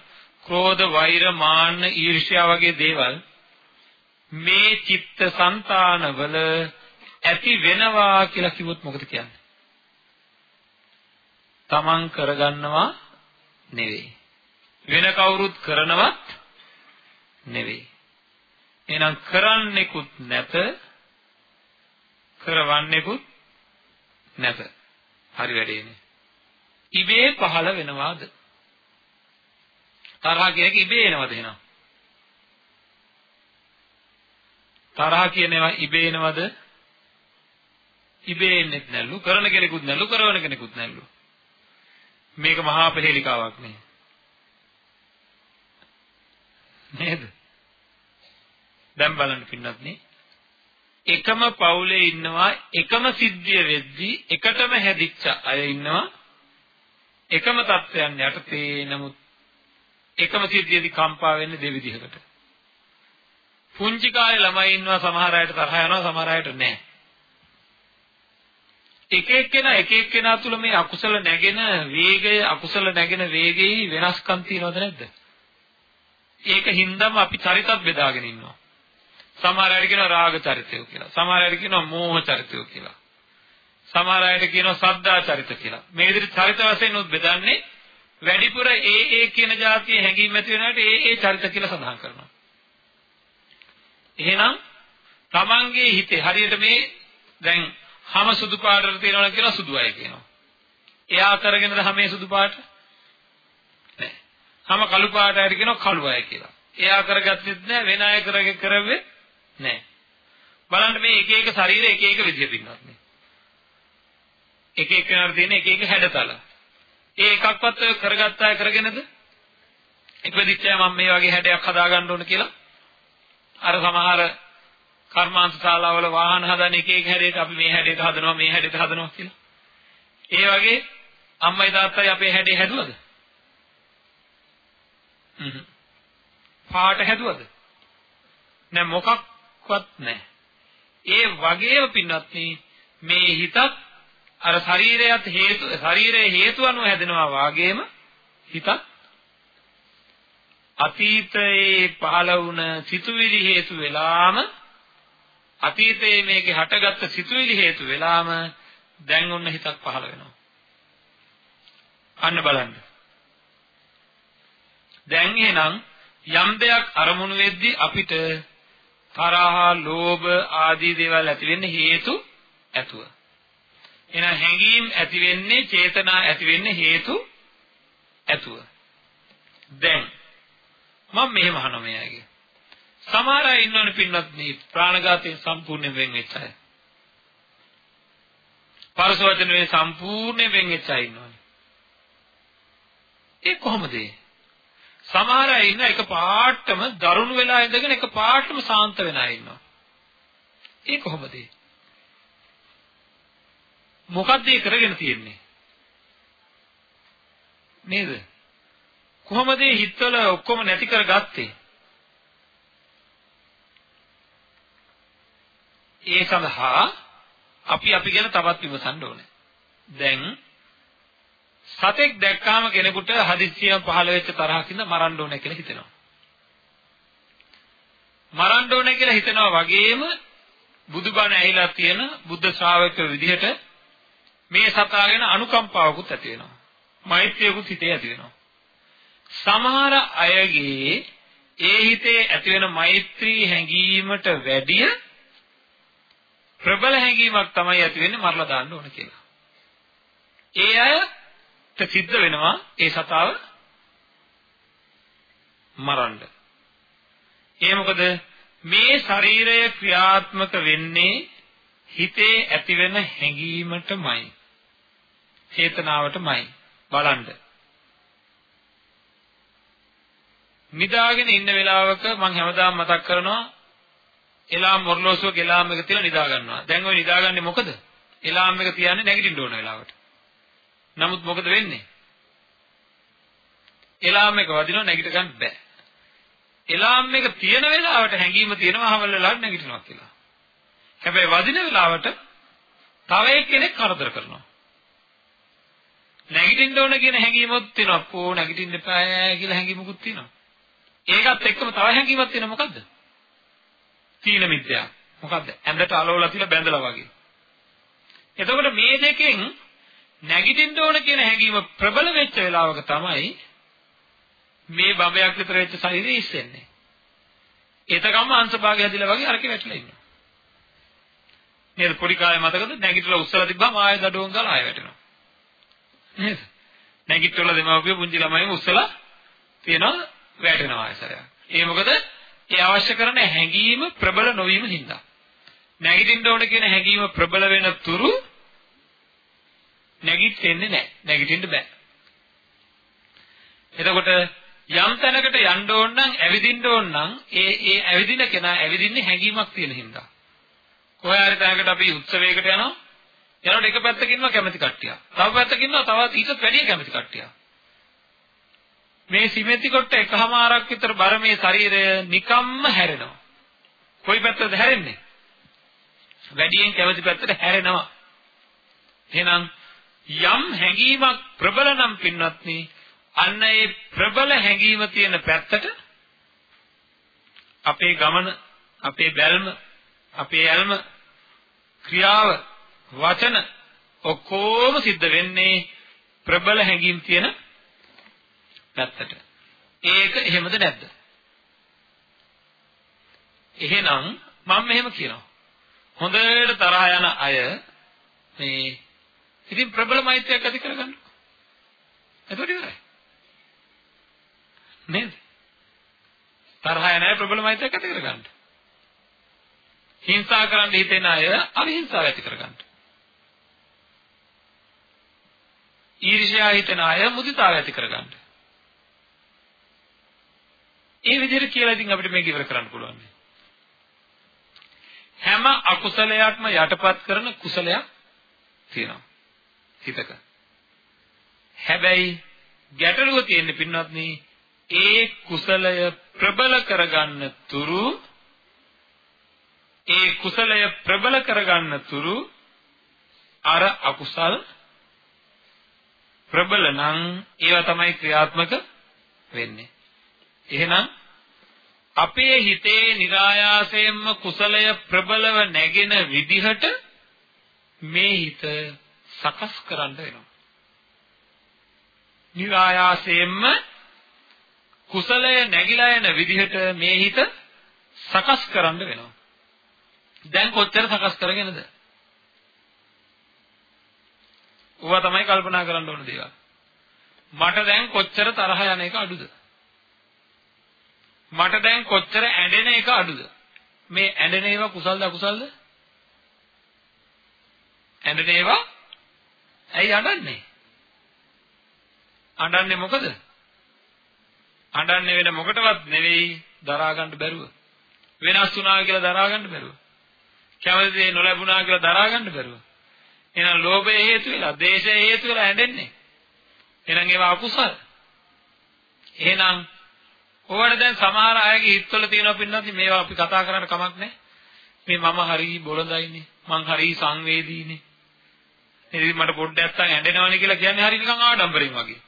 ක්‍රෝධ වෛර මාන්න ඊර්ෂ්‍යා වගේ දේවල් මේ චිත්ත સંතානවල ඇති වෙනවා කියලා කිව්වොත් මොකද කියන්නේ තමන් කරගන්නවා නෙවෙයි. වෙන කවුරුත් කරනවත් නෙවෙයි. එහෙනම් කරන්නෙකුත් නැත කරවන්නෙකුත් නැත. හරි වැඩේනේ. ඉබේ පහළ වෙනවාද? තරහ කියන එක ඉබේ එනවද එහෙනම්? තරහ කියන ඒවා ඉබේ එනවද? ඉබේ එන්නේ නැල්ලු කරන කෙනෙකුත් නැල්ලු කරවන කෙනෙකුත් නැල්ලු. මේක මහා ප්‍රහේලිකාවක් නේ. නේද? දැන් බලන්න පින්නත් නේ. එකම පවුලේ ඉන්නවා එකම සිද්ධිය වෙද්දී එකටම හැදිච්ච අය ඉන්නවා එකම தත්වයන් යටතේ නමුත් එකම සිද්ධියදී කම්පා වෙන්නේ දෙවිදිහකට. පුංචි කාලේ ළමයි ඉන්නවා සමහර අයට තරහ යනවා සමහර අයට නැහැ. එක එක්කෙනා එක එක්කෙනා තුල මේ අකුසල නැගෙන වේගය අකුසල නැගෙන වේගයේ වෙනස්කම් තියනවද නැද්ද? ඒක හින්දාම අපි චරිතත් බෙදාගෙන ඉන්නවා. සමහර අය කියනවා රාග චරිතය කියලා. සමහර අය කියනවා මෝහ චරිතය කියලා. සමහර අයට කියනවා සද්දා චරිත කියලා. මේ විදිහට චරිත වශයෙන් උත් බෙදන්නේ වැඩිපුර ඒ ඒ කියන જાතිය හැඟීම් ඇති වෙනාට ඒ ඒ චරිත කියලා සඳහන් කරනවා. එහෙනම් තමන්ගේ හිතේ හරියට මේ දැන් හැම සුදු පාටට තියනවා කියලා සුදු අය කියනවා. එයා කරගෙනද හැමේ සුදු පාට? නෑ. හැම කළු පාටයට කියනවා කළු අය කියලා. එයා කරගත්තෙත් නෑ වෙන අය කරගෙන කරවෙ නෑ. බලන්න මේ එක එක ශරීර එක එක විදිහට ඉන්නවා නේ. එක එක කෙනාට තියෙන එක එක හැඩතල. ඒ එකක්වත් ඔය කරගත්ත අය කරගෙනද? ඉපදිච්ච අය මම මේ වගේ හැඩයක් හදාගන්න ඕන කියලා අර සමහර කර්මාන්ත ශාලාවල වාහන හදන එක එක හැඩයට අපි මේ හැඩයට හදනවා මේ හැඩයට හදනවා කියලා. ඒ වගේ අම්මයි තාත්තයි අපේ හැඩේ හැදුවද? හ්ම්. පාට හැදුවද? නෑ මොකක්වත් නෑ. ඒ වගේම පින්වත් මේ හිතත් අර ශරීරයත් හේතු ශරීරයේ හේතු අනුව හැදෙනවා වාගේම හිතත් අතීතයේ පහළ වුණ සිතුවිලි හේතු වෙලාම අතීතයේ මේකේ හටගත්ත සිතුවිලි හේතු වෙලාම දැන් ඔන්න හිතක් පහළ වෙනවා. අන්න බලන්න. දැන් එහෙනම් යම් දෙයක් අරමුණු වෙද්දී අපිට තරහ, ලෝභ ආදී දේවල් ඇති වෙන්න හේතු ඇතුව. එහෙනම් හැඟීම් ඇති වෙන්නේ, චේතනා ඇති වෙන්නේ හේතු ඇතුව. දැන් මම මෙහෙම අහනවා මෙයාගේ. සමහර අය ඉන්නවනේ පින්වත් මේ ප්‍රාණඝාතයෙන් සම්පූර්ණයෙන් වෙන් වෙච්ච අය. පරස වචනේ සම්පූර්ණයෙන් වෙන් වෙච්ච අය ඉන්නවනේ. ඒ කොහොමද ඒ? සමහර අය ඉන්න එක පාටම දරුණු වෙලා ඉඳගෙන එක පාටම සාන්ත වෙන අය ඉන්නවා. ඒ කොහොමද ඒ? මොකද්ද ඒ කරගෙන තියෙන්නේ? නේද? කොහොමද මේ හිතවල ඔක්කොම නැති කරගත්තේ? ඒ සඳහා අපි අපි ගැන තවත් විමසන්න ඕනේ. දැන් සතෙක් දැක්කාම කෙනෙකුට හදිස්සියෙන් පහළ වෙච්ච තරහකින්ද මරන්න ඕනේ කියලා හිතෙනවා. මරන්න ඕනේ කියලා හිතනවා වගේම බුදුබණ ඇහිලා තියෙන බුද්ධ ශ්‍රාවක විදිහට මේ සතා ගැන අනුකම්පාවකුත් ඇති වෙනවා. මෛත්‍රියකුත් හිතේ ඇති වෙනවා. සමහර අයගේ ඒ හිතේ ඇතිවෙන මෛත්‍රී හැඟීමට වැඩිය ප්‍රබල හැඟීමක් තමයි ඇති වෙන්නේ මරලා දාන්න ඕන කියලා. ඒ අයට සිද්ධ වෙනවා ඒ සතාව මරන්න. ඒ මොකද මේ ශරීරය ක්‍රියාත්මක වෙන්නේ හිතේ ඇතිවෙන හැඟීමටමයි. චේතනාවටමයි. බලන්න. නිදාගෙන ඉන්න වෙලාවක මම හැමදාම මතක් කරනවා එලාම් මොර්ලෝසුව ගෙලාම් එක තියලා නිදා ගන්නවා. දැන් ওই නිදාගන්නේ මොකද? එලාම් එක තියන්නේ නැගිටින්න ඕන වෙලාවට. නමුත් මොකද වෙන්නේ? එලාම් එක වදිනවා නැගිට ගන්න බෑ. එලාම් එක තියෙන වෙලාවට හැංගීම තියෙනවා හවල් වෙලාවට නැගිටිනවා කියලා. හැබැයි වදින වෙලාවට තව එක්කෙනෙක් කරදර කරනවා. නැගිටින්න ඕන කියන හැඟීමක් තියෙනවා. පෝ නැගිටින්න එපා කියලා හැඟීමකුත් තියෙනවා. ඒකත් එක්කම තව හැඟීමක් තියෙන මොකද්ද? තීන මිත්‍යා. මොකද්ද? ඇඳට අලවලා තියලා බැඳලා වගේ. එතකොට මේ දෙකෙන් නැගිටින්න ඕන කියන හැඟීම ප්‍රබල වෙච්ච වෙලාවක තමයි මේ බඹයක් විතර වෙච්ච ශරීරය ඉස්සෙන්නේ. එතකම අංශභාගය හැදිලා වගේ අරකේ වැටලා ඉන්නවා. නේද පොඩි කාලේ මතකද නැගිටලා උස්සලා තිබ්බම ආයෙ දඩුවම් ගාලා ආයෙ වැටෙනවා. නේද? නැගිටලා දෙමව්පිය පුංචි ළමයිම උස්සලා තියනවා වැටෙනවා ආයසරයක්. ඒ මොකද ඒ අවශ්‍ය කරන හැඟීම ප්‍රබල නොවීම හින්දා. නැගිටින්න ඕන කියන හැඟීම ප්‍රබල වෙන තුරු නැගිටින්නේ නැහැ. නැගිටින්න බෑ. එතකොට යම් තැනකට යන්න ඕන නම් ඇවිදින්න ඕන නම් ඒ ඒ ඇවිදින කෙනා ඇවිදින්නේ හැඟීමක් තියෙන හින්දා. කොහේ හරි තැනකට අපි උත්සවයකට යනවා. යනකොට එක පැත්තකින් ඉන්නවා කැමති කට්ටියක්. තව පැත්තකින් ඉන්නවා තවත් ඊටත් වැඩිය කැමති කට්ටියක්. මේ සිමෙති කොට එකහමාරක් විතර බර මේ ශරීරය නිකම්ම හැරෙනවා. කොයි පැත්තද හැරෙන්නේ? වැඩියෙන් කැමති පැත්තට හැරෙනවා. එහෙනම් යම් හැඟීමක් ප්‍රබල නම් පින්වත්නි අන්න ඒ ප්‍රබල හැඟීම තියෙන පැත්තට අපේ ගමන අපේ බැල්ම අපේ ඇල්ම ක්‍රියාව වචන ඔක්කොම සිද්ධ වෙන්නේ ප්‍රබල හැඟීම් තියෙන පැත්තට. ඒක එහෙමද නැද්ද? එහෙනම් මම මෙහෙම කියනවා. හොඳට තරහ යන අය මේ ඉතින් ප්‍රබල මෛත්‍රියක් ඇති කරගන්න. එතකොට ඉවරයි. නේද? තරහ යන අය ප්‍රබල මෛත්‍රියක් ඇති කරගන්න. හිංසා කරන්න හිතෙන අය අවිහිංසාව ඇති කරගන්න. ඊර්ෂ්‍යා හිතන අය මුදිතාව ඇති කරගන්න. ඒ විදිහට කියලා ඉතින් අපිට මේක ඉවර කරන්න පුළුවන්. හැම අකුසලයක්ම යටපත් කරන කුසලයක් තියෙනවා. හිතක. හැබැයි ගැටලුව තියෙන්නේ පින්වත්නි ඒ කුසලය ප්‍රබල කරගන්න තුරු ඒ කුසලය ප්‍රබල කරගන්න තුරු අර අකුසල් ප්‍රබල නම් ඒවා තමයි ක්‍රියාත්මක වෙන්නේ. එහෙනම් අපේ හිතේ નિરાයාසයෙන්ම කුසලය ප්‍රබලව නැගෙන විදිහට මේ හිත සකස් කරන්න වෙනවා. નિરાයාසයෙන්ම කුසලය නැగిලා යන විදිහට මේ හිත සකස් කරන්න වෙනවා. දැන් කොච්චර සකස් කරගෙනද? ඌවා තමයි කල්පනා කරන්න ඕන දේවල්. මට දැන් කොච්චර තරහ යන එක අඩුද? මට දැන් කොච්චර ඇඬෙන එක අඩුද? මේ ඇඬෙන ඒවා කුසල්ද අකුසල්ද? ඇඬෙන ඒවා ඇයි අඬන්නේ? අඬන්නේ මොකද? අඬන්නේ වෙන මොකටවත් නෙවෙයි දරා ගන්න බැරුව. වෙනස් වුණා කියලා දරා ගන්න බැරුව. කැමති දේ නොලැබුණා කියලා දරා ගන්න බැරුව. එහෙනම් ලෝභය හේතු වෙලා, දේශය හේතු වෙලා ඇඬෙන්නේ. එහෙනම් ඒවා අකුසල්. එහෙනම් ඕවට දැන් සමහර අයගේ හිතවල තියෙනවා පින්නත් මේවා අපි කතා කරන්න කමක් නැහැ. මේ මම හරි බොළඳයිනේ. මං හරි සංවේදීනේ. ඉතින් මට පොඩ්ඩක් නැත්තම් ඇඬෙනවනේ කියලා කියන්නේ හරි නිකන් ආඩම්බරෙන් වගේ.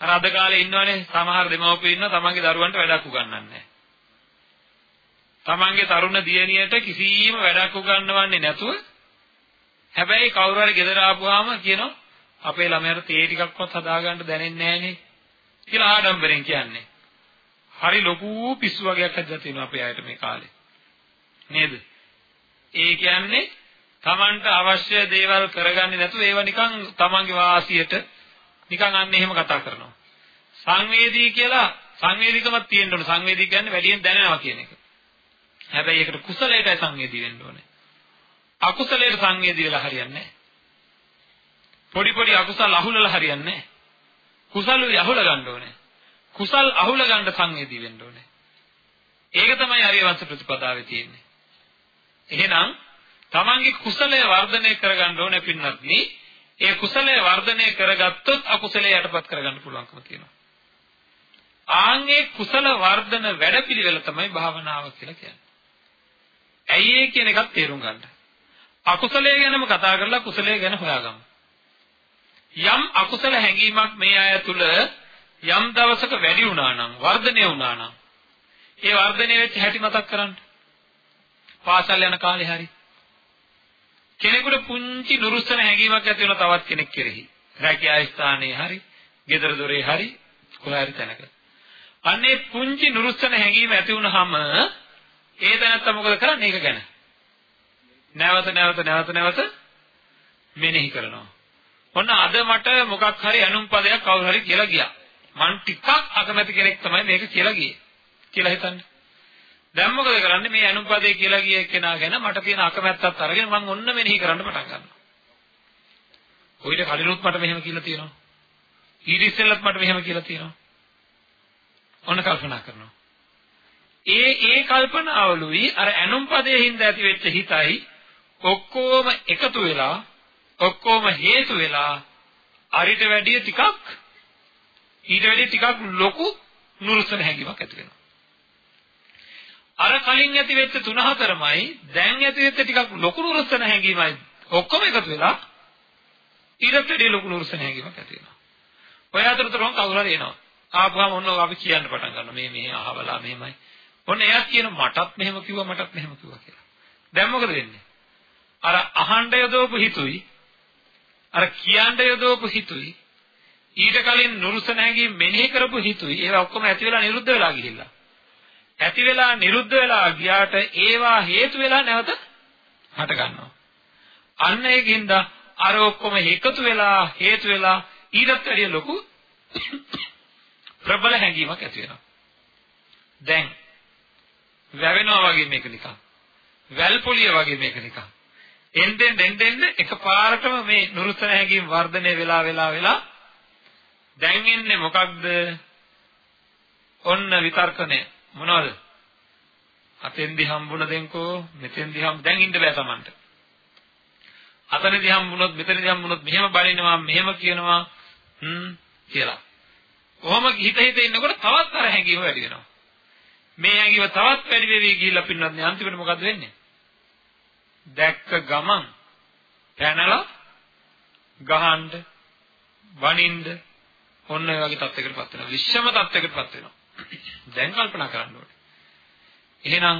අර අද කාලේ ඉන්නවනේ සමහර දෙමව්පියෝ ඉන්නවා තමන්ගේ දරුවන්ට වැඩක් උගන්වන්නේ නැහැ. තමන්ගේ තරුණ දියණියට කිසිම වැඩක් උගන්වන්නේ නැතුව හැබැයි කවුරු හරි ගෙදර ආපුවාම කියනවා අපේ ළමයාට තේ ටිකක්වත් හදාගන්න දැනෙන්නේ නැහනේ කියලා ආඩම්බරෙන් කියන්නේ. හරි ලොකු පිස්සු වගේක් හදලා තියෙනවා අපේ අයට මේ කාලේ. නේද? ඒ කියන්නේ Tamanට අවශ්‍ය දේවල් කරගන්නේ නැතුව ඒවා නිකන් Tamanගේ වාසියට නිකන් අන්න එහෙම කතා කරනවා. සංවේදී කියලා සංවේදීකමක් තියෙන්න ඕන. සංවේදී කියන්නේ වැඩියෙන් දැනෙනවා කියන එක. හැබැයි ඒකට කුසලයටයි සංවේදී වෙන්න ඕනේ. අකුසලයට සංවේදී වෙලා හරියන්නේ නැහැ. පොඩි පොඩි අකුසල අහුලලා හරියන්නේ නැහැ. කුසලුයි අහුල ගන්න ඕනේ. කුසල් අහුල ගන්න සංවේදී වෙන්න ඕනේ. ඒක තමයි ආර්යවංශ ප්‍රතිපදාවේ තියෙන්නේ. එහෙනම් තමන්ගේ කුසලය වර්ධනය කරගන්න ඕනේ පින්වත්නි. ඒ කුසලය වර්ධනය කරගත්තොත් අකුසලය යටපත් කරගන්න පුළුවන්කම තියෙනවා. ආන්ගේ කුසල වර්ධන වැඩපිළිවෙල තමයි භාවනාව කියලා කියන්නේ. ඇයි ඒ කියන එකත් තේරුම් ගන්න. අකුසලයේ ගැනම කතා කරලා කුසලයේ ගැන හොයාගමු. යම් අකුසල හැඟීමක් මේ අය තුල යම් දවසක වැඩි වුණා නම් වර්ධනය වුණා නම් ඒ වර්ධනය වෙච්ච හැටි මතක් කරන්න. පාසල් යන කාලේ හරි කෙනෙකුට පුංචි නුරුස්සන හැඟීමක් ඇති වෙන තවත් කෙනෙක් කෙරෙහි. රැකියා ස්ථානයේ හරි, ගෙදර දොරේ හරි, කොහේ හරි තැනක. අන්නේ පුංචි නුරුස්සන හැඟීම ඇති වුනහම ඒ දැනත්ත මොකද කරන්නේ ඒක ගැන? නැවත නැවත නැවත නැවත මෙනෙහි කරනවා. ඔන්න අද මට මොකක් හරි අනුම් පදයක් කවුරු හරි කියලා ගියා. මං ටිකක් අකමැති කෙනෙක් තමයි මේක කියලා ගියේ. කියලා හිතන්නේ. දැන් මොකද කරන්නේ මේ අනුපදේ කියලා ගිය කෙනා ගැන මට තියෙන අකමැත්තත් අරගෙන මම ඔන්න මෙනෙහි කරන්න පටන් ගන්නවා. කොයිට කලිනුත් මට මෙහෙම කියලා තියෙනවා. ඊට ඉස්සෙල්ලත් මට මෙහෙම කියලා තියෙනවා. ඔන්න කල්පනා කරනවා. ඒ ඒ කල්පනාවලුයි අර ඇනුම් පදයේ හින්දා ඇති වෙච්ච හිතයි ඔක්කොම එකතු වෙලා ඔක්කොම හේතු වෙලා අරිට වැඩිය ටිකක් ඊට වැඩිය ටිකක් ලොකු නුරුස්සන හැඟීමක් ඇති වෙනවා. අර කලින් ඇති වෙච්ච 3 4මයි දැන් ඇති වෙච්ච ටිකක් ලොකු නුරුස්සන හැඟීමයි ඔක්කොම එකතු වෙලා ඊට වැඩිය ලොකු නුරුස්සන හැඟීමක් ඇති වෙනවා. ඔය අතරතුරම කවුරු හරි එනවා. ආපුවම ඔන්න අපි කියන්න පටන් ගන්නවා. මේ මෙහෙ අහවලා මෙහෙමයි. ඔන්න එයාත් කියන මටත් මෙහෙම කිව්වා මටත් මෙහෙම කිව්වා කියලා. දැන් මොකද වෙන්නේ? අර අහන්න යදවපු හිතුයි අර කියන්න යදවපු හිතුයි ඊට කලින් නුරුසන හැඟීම් මෙනෙහි කරපු හිතුයි ඒවා ඔක්කොම ඇති වෙලා නිරුද්ධ වෙලා ගිහිල්ලා. ඇති වෙලා නිරුද්ධ වෙලා ගියාට ඒවා හේතු වෙලා නැවත හට ගන්නවා. අන්න ඒකින්ද අර ඔක්කොම එකතු වෙලා හේතු වෙලා ඊටත් වැඩිය ලොකු [COUGHS] ප්‍රබල හැඟීමක් ඇති වෙනවා. දැන් වැවෙනවා වගේ මේක නිකන්. වැල් පොලිය වගේ මේක නිකන්. එන්නෙන් එන්නෙන් එකපාරටම මේ නුරුතන හැඟීම් වර්ධනය වෙලා වෙලා වෙලා දැන් ඉන්නේ මොකක්ද? ඔන්න විතර්කණය මොනවද? අතෙන්දි හම්බුණ දෙන්කෝ මෙතෙන්දි හම් දැන් ඉන්න බෑ Tamanට. අතනදි හම්බුනොත් මෙතනදි හම්බුනොත් මෙහෙම බලනවා මෙහෙම කියනවා හ්ම් කියලා. කොහොම හිත හිත ඉන්නකොට තවත් අර හැඟීම වැඩි වෙනවා. මේ හැඟීම තවත් වැඩි වෙවි ගිහිල්ලා පින්නත් නේ අන්තිමට මොකද වෙන්නේ? දැක්ක ගමන් පැනලා ගහන්න වනින්න ඔන්න ඔය වගේ තත්යකටපත් වෙනවා. විශ්වම තත්යකටපත් වෙනවා. දැන් කල්පනා කරන්න ඕනේ. එහෙනම්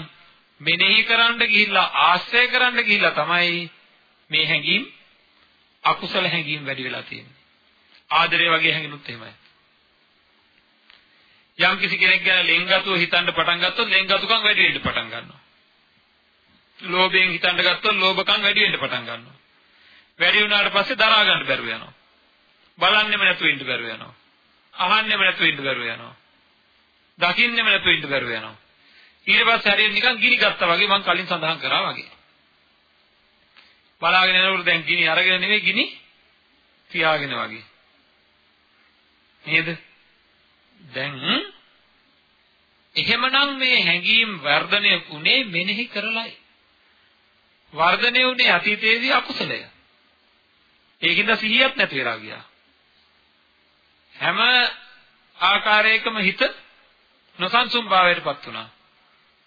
මෙනෙහි කරන්න ගිහිල්ලා ආශ්‍රය කරන්න ගිහිල්ලා තමයි මේ හැඟීම් අකුසල හැඟීම් වැඩි වෙලා තියෙන්නේ. ආදරය වගේ හැඟෙනුත් එහෙමයි. යම් කිසි කෙනෙක් ගැන ලෙන්ගතුව හිතන්න පටන් ගත්තොත් ලෙන්ගතුකම් වැඩි වෙන්න පටන් ගන්නවා. ලෝභයෙන් හිතන්න ගත්තොත් ලෝභකම් වැඩි වෙන්න පටන් ගන්නවා. වැඩි වුණාට පස්සේ දරා ගන්න බැරුව යනවා. බලන්නෙම නැතුව ඉන්න බැරුව යනවා. අහන්නෙම නැතුව ඉන්න බැරුව යනවා. දකින්නෙම නැතුව ඉන්න බැරුව යනවා. ඊට පස්සේ හරියට නිකන් ගිනි ගත්තා වගේ මම කලින් සඳහන් කරා වගේ. බලාගෙන යනකොට දැන් ගිනි අරගෙන නෙවෙයි ගිනි තියාගෙන වගේ. නේද? දැන් එහෙමනම් මේ හැඟීම් වර්ධනය උනේ මෙනෙහි කරලයි. වර්ධනය උනේ අතීතයේදී අකුසලය. ඒකින්ද සිහියක් නැති වෙලා ගියා. හැම ආකාරයකම හිත නොසන්සුන් භාවයටපත් වුණා.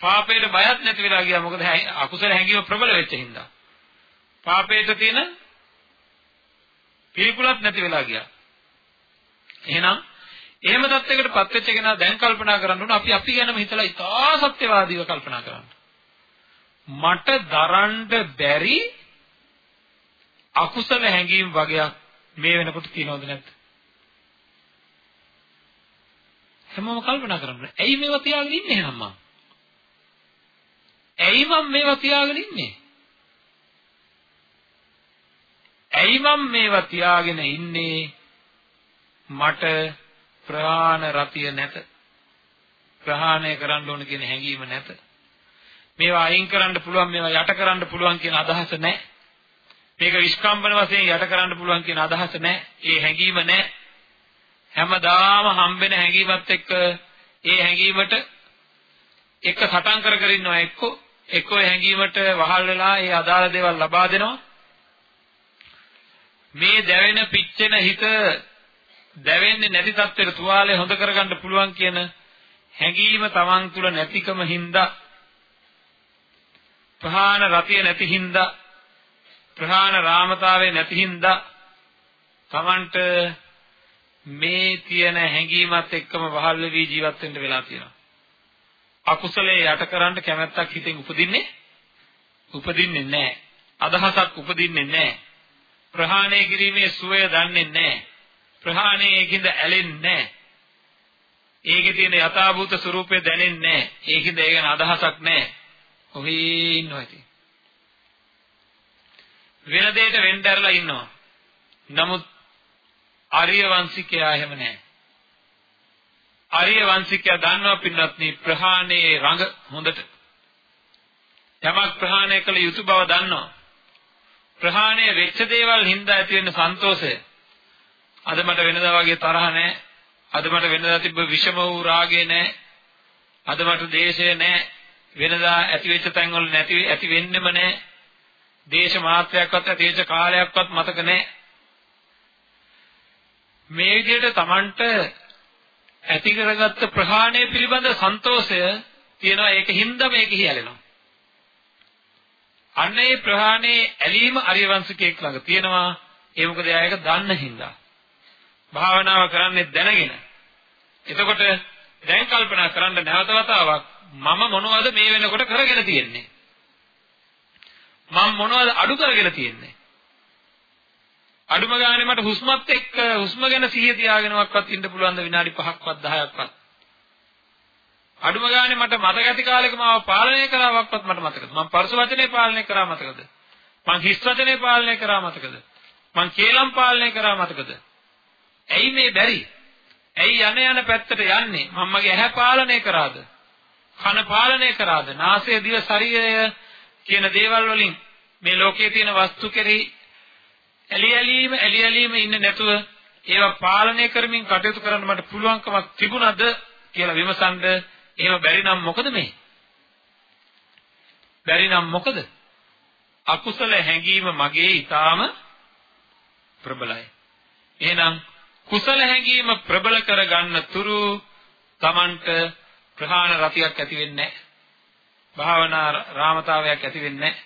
පාපයට බයත් නැති වෙලා ගියා. මොකද අකුසල හැඟීම ප්‍රබල වෙච්ච හින්දා. පාපයට තියෙන පිළිකුලක් නැති වෙලා ගියා. එහෙනම් එහෙම தත්යකටපත් වෙච්ච කෙනා දැන් කල්පනා කරන්න ඕන අපි අපි ගැනම හිතලා ඉතා සත්‍යවාදීව කල්පනා කරන්න. මට දරන්න බැරි අකුසල හැඟීම් වගේක් මේ වෙනකොට තියෙනවද නැද්ද? හැමෝම කල්පනා කරන්න. ඇයි මේවා තියාගෙන ඉන්නේ එහෙනම් මං? ඇයි මම මේවා තියාගෙන ඉන්නේ? ඇයි මම මේවා තියාගෙන ඉන්නේ? මට ප්‍රාණ රතිය නැත. ප්‍රහාණය කරන්න ඕන කියන හැඟීම නැත. මේවා අයින් කරන්න පුළුවන් මේවා යට කරන්න පුළුවන් කියන අදහස නැහැ. මේක විස්කම්බන වශයෙන් යට කරන්න පුළුවන් කියන අදහස නැහැ. ඒ හැඟීම නැහැ. හැමදාම හම්බෙන හැඟීමත් එක්ක ඒ හැඟීමට එක සටන් කර කර ඉන්නවා. එක්කෝ එක්කෝ හැඟීමට වහල් වෙලා ඒ අදාළ දේවල් ලබා දෙනවා. මේ දැවෙන පිච්චෙන හිත දැවෙන්නේ නැති තත්ත්වෙට තුවාලේ හොඳ කරගන්න පුළුවන් කියන හැඟීම Taman තුල නැතිකම හින්දා ප්‍රහාණ රතිය නැති හින්දා ප්‍රහාණ රාමතාවේ නැති හින්දා Tamanට මේ තියෙන හැඟීමත් එක්කම වහල් වෙවි ජීවත් වෙන්න වෙලා තියෙනවා. අකුසලයේ යටකරන්න කැමැත්තක් හිතෙන් උපදින්නේ උපදින්නේ නැහැ. අදහසක් උපදින්නේ නැහැ. ප්‍රහාණය කිරීමේ සුවය දන්නේ නැහැ. ප්‍රහාණයකින්ද ඇලෙන්නේ නැහැ. ඒකේ තියෙන යථාභූත ස්වરૂපය දැනෙන්නේ නැහැ. ඒකින්ද ඒ ගැන අදහසක් නැහැ. ඔහේ ඉන්නවා ඉතින්. වෙන දෙයකට වෙන්න ඇරලා ඉන්නවා. නමුත් ආර්ය වංශිකයා එහෙම නැහැ. ආර්ය වංශිකයා දන්නවා පින්වත්නි ප්‍රහාණයේ රඟ හොඳට. යමක් ප්‍රහාණය කළ යුතු බව දන්නවා. ප්‍රහාණය වෙච්ච දේවල් හින්දා ඇති වෙන සන්තෝෂය අද මට වෙනදා වගේ තරහ නැහැ. අද මට වෙනදා තිබ්බ විෂම වූ රාගය නැහැ. අද මට දේශය නැහැ. වෙනදා ඇති වෙච්ච තැන්වල නැති ඇති වෙන්නෙම නැහැ. දේශ මාත්‍රයක්වත් ඇති වෙච්ච කාලයක්වත් මතක නැහැ. මේ විදිහට Tamanට ඇති කරගත්ත ප්‍රහාණය පිළිබඳ සන්තෝෂය තියෙනවා ඒකින්ද මේක හියලෙනවා. අන්න ඒ ප්‍රහාණේ ඇලීම අරියවංශිකයෙක් ළඟ තියෙනවා. ඒ මොකද එයා ඒක දන්න හින්දා. භාවනාව කරන්නේ දැනගෙන. එතකොට දැන් කල්පනා කරන්න නැවත වතාවක් මම මොනවද මේ වෙනකොට කරගෙන තියෙන්නේ? මම මොනවද අඩු කරගෙන තියෙන්නේ? අඩුම ගානේ මට හුස්මත් එක්ක හුස්ම ගැන සිහිය තියාගෙනවත් ඉන්න පුළුවන් ද විනාඩි 5ක්වත් 10ක්වත් අඩුම ගානේ මට මතක ඇති කාලෙක මාව පාලනය කරාවක්වත් මට මතකද? මම පරස වචනේ පාලනය කරා මතකද? මං හිස් වචනේ පාලනය කරා මතකද? මං කේලම් පාලනය කරා මතකද? ඇයි මේ බැරි? ඇයි යන යන පැත්තට යන්නේ? මම මගේ ඇහැ පාලනය කරාද? කන පාලනය කරාද? නාසය දිව ශරීරය කියන දේවල් වලින් මේ ලෝකයේ තියෙන වස්තු කෙරෙහි ඇලි ඇලීම ඇලි ඇලීම ඉන්නේ නැතුව ඒවා පාලනය කරමින් කටයුතු කරන්න මට පුළුවන්කමක් තිබුණද කියලා විමසන්න එහෙම බැරි නම් මොකද මේ? බැරි නම් මොකද? අකුසල හැඟීම මගේ ඊටාම ප්‍රබලයි. එහෙනම් කුසල හැඟීම ප්‍රබල කරගන්න තුරු Tamanට ප්‍රහාණ රතියක් ඇති වෙන්නේ නැහැ. භාවනා රාමතාවයක් ඇති වෙන්නේ නැහැ.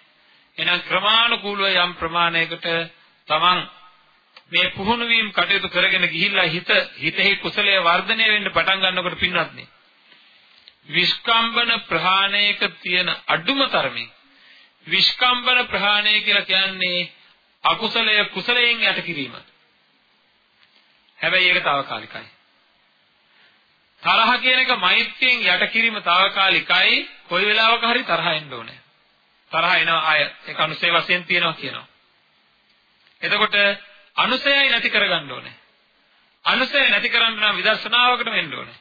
එහෙනම් ක්‍රමානුකූලව යම් ප්‍රමාණයකට Taman මේ පුහුණු වීම කටයුතු කරගෙන ගිහිල්ලා හිත හිතෙහි කුසලයේ වර්ධනය වෙන්න පටන් ගන්නකොට පින්නත් නේ. විස්කම්බන ප්‍රහාණයක තියෙන අඩුම තරමේ විස්කම්බන ප්‍රහාණය කියලා කියන්නේ අකුසලය කුසලයෙන් යට කිරීම. හැබැයි ඒක తాවකාලිකයි. තරහ කියන එක මෛත්‍රියෙන් යට කිරීම తాවකාලිකයි. කොයි වෙලාවක හරි තරහ එන්න ඕනේ. තරහ එනවා අය ඒක අනුසය වශයෙන් තියෙනවා කියනවා. එතකොට අනුසයයි නැති කරගන්න ඕනේ. අනුසය නැති කරන්න නම් විදර්ශනාවකට වෙන්න ඕනේ.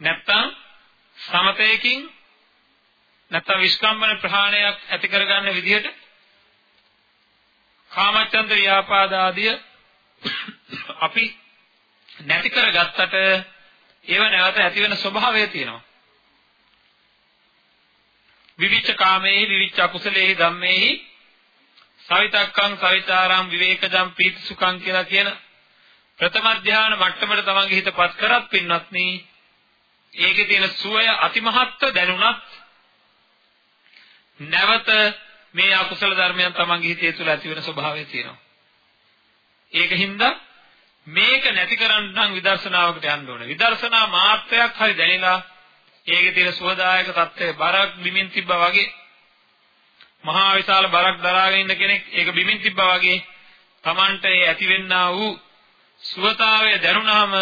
නැත්තම් සමතයකින් නැත්තම් විස්කම්බන ප්‍රහාණයක් ඇති කරගන්න විදිහට කාමචන්ද්‍ර ව්‍යාපාද ආදිය [COUGHS] අපි නැති කරගත්තට ඒව නැවත ඇති වෙන ස්වභාවය තියෙනවා. විවිච්ඡ කාමේහි විවිච්ඡ අකුසලේහි ධම්මේහි සවිතක්කං සවිතාරං විවේකජං පීතිසුඛං කියලා කියන ප්‍රථම ධානය මට්ටමට තමන්ගේ හිතපත් කරත් පින්වත්නි ඒකේ තියෙන සුවය අතිමහත්ව දැනුණත් නැවත මේ අකුසල ධර්මයන් තමන්ගේ හිතේ තුල ඇති වෙන ස්වභාවය තියෙනවා. ඒකින්ද මේක නැති කරන්න නම් විදර්ශනාවකට යන්න ඕනේ. විදර්ශනා මාත්‍රයක් හරි දැනিলা ඒකේ තියෙන සුවදායක తත්වය බරක් බිමින් තිබ්බා වගේ මහා විශාල බරක් දරාගෙන ඉන්න කෙනෙක් ඒක බිමින් තිබ්බා වගේ Tamante ඇතිවෙන්නා වූ සුවතාවය දැනුණාම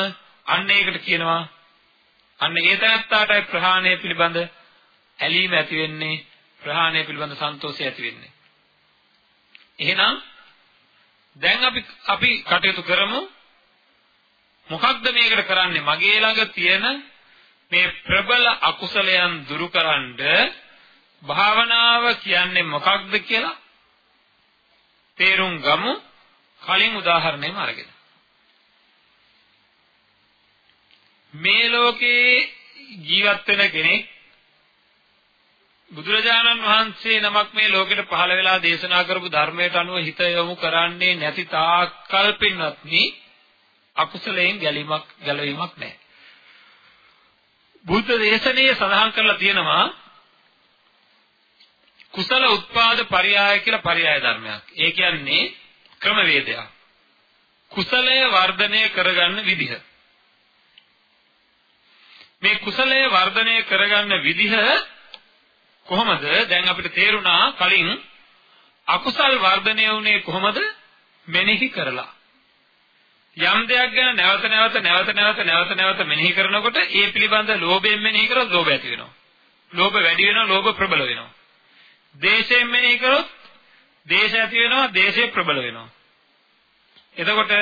අන්න ඒකට කියනවා අන්න ඒ තැනත්තාටයි ප්‍රහාණය පිළිබඳ ඇලීම ඇති වෙන්නේ ප්‍රහාණය පිළිබඳ සන්තෝෂය ඇති වෙන්නේ. එහෙනම් දැන් අපි අපි කටයුතු කරමු මොකක්ද මේකට කරන්නේ මගේ ළඟ තියෙන මේ ප්‍රබල අකුසලයන් දුරුකරනද භාවනාව කියන්නේ මොකක්ද කියලා තේරුම් ගමු කලින් උදාහරණයක් අරගෙන මේ ලෝකේ ජීවත් වෙන කෙනෙක් බුදුරජාණන් වහන්සේ නමක් මේ ලෝකෙට පහළ වෙලා දේශනා කරපු ධර්මයට අනුව හිත යොමු කරන්නේ නැති තාක්කල් පින්වත්නි අකුසලයෙන් ගැලීමක් ගැලවීමක් නැහැ. බුද්ධ දේශනාවේ සඳහන් කරලා තියෙනවා කුසල උත්පාද පරියාය කියලා පරියාය ධර්මයක්. ඒ කියන්නේ ක්‍රමවේදයක්. කුසලය වර්ධනය කරගන්න විදිහ. මේ කුසලය වර්ධනය කරගන්න විදිහ කොහොමද? දැන් අපිට තේරුණා කලින් අකුසල් වර්ධනය වුණේ කොහොමද? මෙනෙහි කරලා. යම් දෙයක් ගැන නැවත නැවත නැවත නැවත නැවත නැවත මෙනෙහි කරනකොට ඒ පිළිබඳ ලෝභයෙන් මෙනෙහි කරොත් ලෝභ ඇති වෙනවා. ලෝභ වැඩි වෙනවා, ලෝභ ප්‍රබල වෙනවා. දේශයෙන් මෙනෙහි කරොත් දේශ ඇති වෙනවා, දේශය ප්‍රබල වෙනවා. එතකොට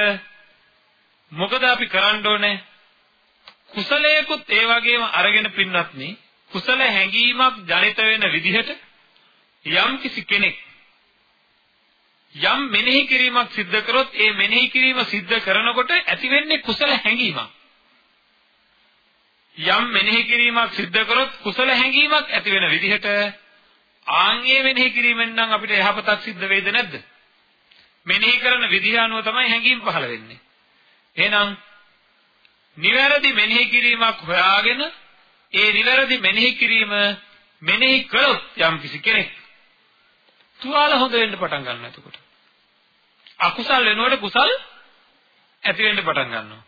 මොකද අපි කරන්න ඕනේ? කුසලයකුත් ඒ වගේම අරගෙන පින්නත්නි කුසල හැඟීමක් ජනිත වෙන විදිහට යම් කිසි කෙනෙක් යම් මෙනෙහි කිරීමක් සිද්ධ කරොත් ඒ මෙනෙහි කිරීම සිද්ධ කරනකොට ඇති වෙන්නේ කුසල හැඟීමක්. යම් මෙනෙහි කිරීමක් සිද්ධ කරොත් කුසල හැඟීමක් ඇති වෙන විදිහට ආන්ගේ මෙනෙහි කිරීමෙන් නම් අපිට යහපතක් සිද්ධ වෙයිද නැද්ද? මෙනෙහි කරන විදිහ අනුව තමයි හැඟීම් පහළ වෙන්නේ. එහෙනම් නිවැරදි මෙනෙහි කිරීමක් හොයාගෙන ඒ නිවැරදි මෙනෙහි කිරීම මෙනෙහි කළොත් යම් කිසි කෙනෙක් තුවාල හොඳ වෙන්න පටන් ගන්නවා එතකොට. අකුසල් වෙනකොට කුසල් ඇති වෙන්න පටන් ගන්නවා.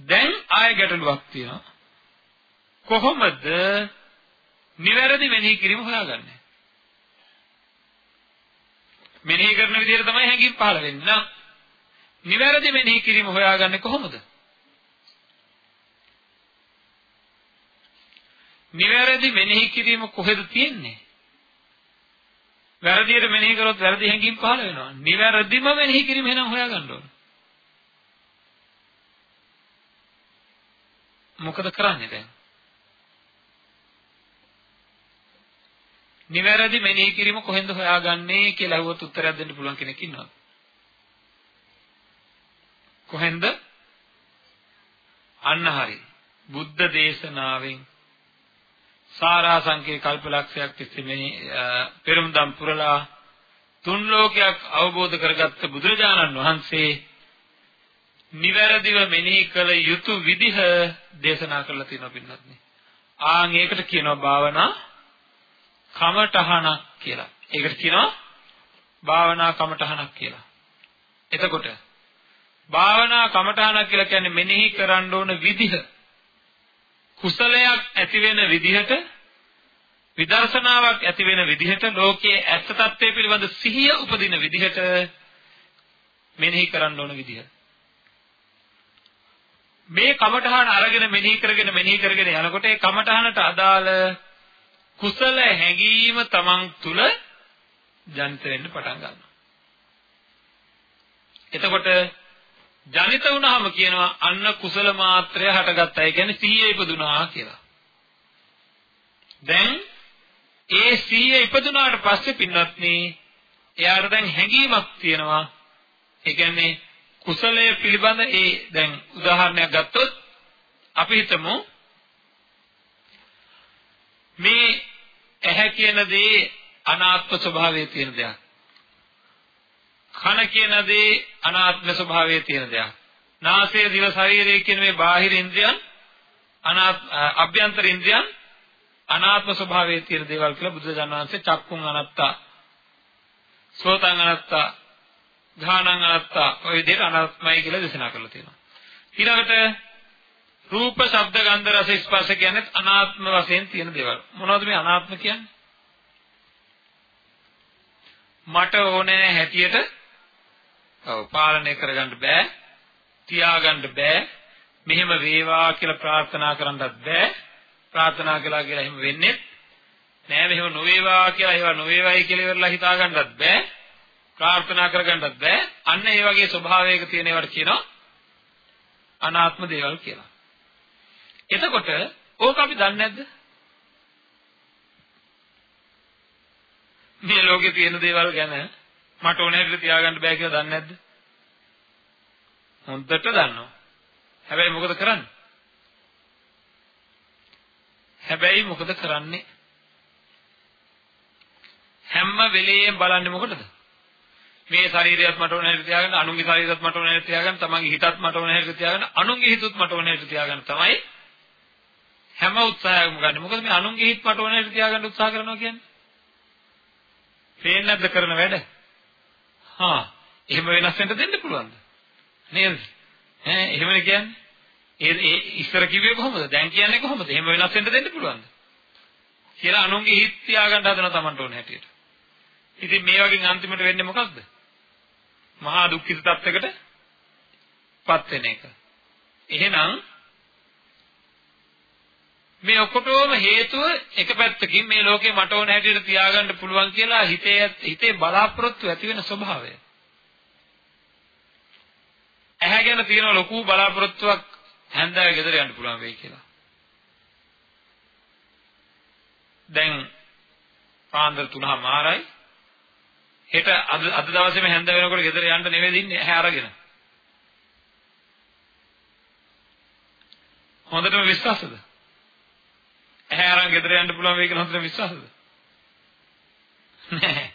දැන් ආය ගැටලුවක් තියෙනවා. කොහොමද නිවැරදි මෙනෙහි කිරීම හොයාගන්නේ? මෙනෙහි කරන විදිහට තමයි හැඟීම් පහළ වෙන්නේ. නම් නිවැරදි මෙනෙහි කිරීම හොයාගන්නේ කොහොමද? නිවැරදි මෙනෙහි කිරීම කොහෙද තියෙන්නේ? වැරදියට මෙනෙහි කරොත් වැරදි හැඟීම් පහළ වෙනවා. නිවැරදිම මෙනෙහි කිරීම එහෙනම් හොයාගන්න ඕන. මොකද කරන්නේ දැන්? නිවැරදි මෙනෙහි කිරීම කොහෙන්ද හොයාගන්නේ කියලා අහුවොත් උත්තරයක් දෙන්න පුළුවන් කෙනෙක් ඉන්නවද? කොහෙන්ද? අන්න හරි. බුද්ධ දේශනාවෙන් සාරා සංකේ කල්පලක්ෂයක් තිස්සේ මෙහි පෙරම්දම් පුරලා තුන් ලෝකයක් අවබෝධ කරගත්ත බුදුරජාණන් වහන්සේ නිවැරදිව මෙනෙහි කළ යුතු විදිහ දේශනා කරලා තියෙනවා පින්වත්නි. ආන් ඒකට කියනවා භාවනා කමඨහනක් කියලා. ඒකට කියනවා භාවනා කමඨහනක් කියලා. එතකොට භාවනා කමඨහනක් කියලා කියන්නේ මෙනෙහි කරන්න ඕන විදිහ කුසලයක් ඇති වෙන විදිහට විදර්ශනාවක් ඇති වෙන විදිහට ලෝකයේ ඇත්ත తත්වයේ පිළිබඳ සිහිය උපදින විදිහට මෙනෙහි කරන්න ඕන විදිහ. මේ කමඨහන අරගෙන මෙනෙහි කරගෙන මෙනෙහි කරගෙන යනකොට ඒ කමඨහනට අදාළ කුසල හැඟීම තමන් තුල ජනිත වෙන්න පටන් ගන්නවා. එතකොට ජනිත වුණාම කියනවා අන්න කුසල මාත්‍රය හටගත්තා. ඒ කියන්නේ සිහිය ඉපදුනා කියලා. දැන් ඒ සිහිය ඉපදුනාට පස්සේ පින්වත්නි එයාට දැන් හැඟීමක් තියෙනවා. ඒ කියන්නේ කුසලය පිළිබඳ ඒ දැන් උදාහරණයක් ගත්තොත් අපි හිතමු මේ ඇහැ කියන දේ අනාත්ම ස්වභාවයේ තියෙන දෙයක්. කන කියන දේ අනාත්ම ස්වභාවයේ තියෙන දෙයක්. නාසය දිව ශරීරය කියන මේ බාහිර ඉන්ද්‍රියන් අනාත්ම අභ්‍යන්තර ඉන්ද්‍රියන් අනාත්ම ස්වභාවයේ තියෙන දේවල් කියලා බුදුරජාණන් වහන්සේ චක්කුන් අනත්තා සෝතං අනත්තා ධානං අනත්තා ඔය විදිහට අනාත්මයි කියලා දේශනා කරලා තියෙනවා. ඊළඟට රූප, ශබ්ද, ගන්ධ, රස, ස්පර්ශ කියන්නේ අනාත්ම වශයෙන් තියෙන දේවල්. මොනවද මේ අනාත්ම කියන්නේ? මට ඕනේ හැටියට ඔව් පාලනය කරගන්න බෑ. තියාගන්න බෑ. මෙහෙම වේවා කියලා ප්‍රාර්ථනා කරන්නත් බෑ. ප්‍රාර්ථනා කළා කියලා එහෙම වෙන්නේ නෑ. මෙහෙම නොවේවා කියලා ඒවා නොවේවයි කියලා ඉවරලා හිතා ගන්නත් බෑ. ප්‍රාර්ථනා කරගන්නත් බෑ. අන්න ඒ වගේ ස්වභාවයක තියෙන ඒවට කියනවා අනාත්ම දේවල් කියලා. එතකොට ඕක අපි දන්නේ නැද්ද? මේ ලෝකේ තියෙන දේවල් ගැන මට ඕන හැටියට තියාගන්න බෑ කියලා දන්නේ නැද්ද? හොඳට දන්නවා. හැබැයි මොකද කරන්නේ? හැබැයි මොකද කරන්නේ? හැම වෙලෙම බලන්නේ මොකටද? මේ ශරීරයත් මට ඕන හැටියට තියාගන්න, අනුන්ගේ ශරීරයත් මට ඕන හැටියට තියාගන්න, තමන්ගේ හිතත් මට ඕන හැටියට තියාගන්න, අනුන්ගේ හිතත් මට ඕන හැටියට තියාගන්න තමයි හැම උත්සාහයක්ම ගන්න. මොකද මේ අනුන්ගේ හිත මට ඕන හැටියට තියාගන්න උත්සාහ කරනවා කියන්නේ. පේන්නේ නැද්ද කරන වැඩ? හා එහෙම වෙනස් වෙන්න දෙන්න පුළුවන්ද? නේද? ඈ එහෙමනේ කියන්නේ. ඒ ඒ ඉස්සර කිව්වේ කොහොමද? දැන් කියන්නේ කොහොමද? එහෙම වෙනස් වෙන්න දෙන්න පුළුවන්ද? කියලා අනුන්ගේ හිත තියාගන්න හදන තමන්ට ඕන හැටියට. ඉතින් මේ වගේ අන්තිමට වෙන්නේ මොකක්ද? මහා දුක්ඛිත තත්යකට පත් වෙන එක. එහෙනම් මේ ඔක්කොටම හේතුව එක පැත්තකින් මේ ලෝකේ මට ඕන හැටියට තියාගන්න පුළුවන් කියලා හිතේ හිතේ බලාපොරොත්තු ඇති වෙන ස්වභාවය. ඇහැ ගැන තියෙන ලොකු බලාපොරොත්තුවක් හැන්දෑවේ ගෙදර යන්න පුළුවන් වෙයි කියලා. දැන් පාන්දර 3:00 මාරයි හෙට අද අද දවසේම හැන්ද වෙනකොට ගෙදර යන්න නෙවෙයි ඉන්නේ ඇහැ අරගෙන. හොඳටම විශ්වාසද? ඇහැ අරන් ගෙදර යන්න පුළුවන් වෙයි කියලා හොඳට විශ්වාසද? නෑ.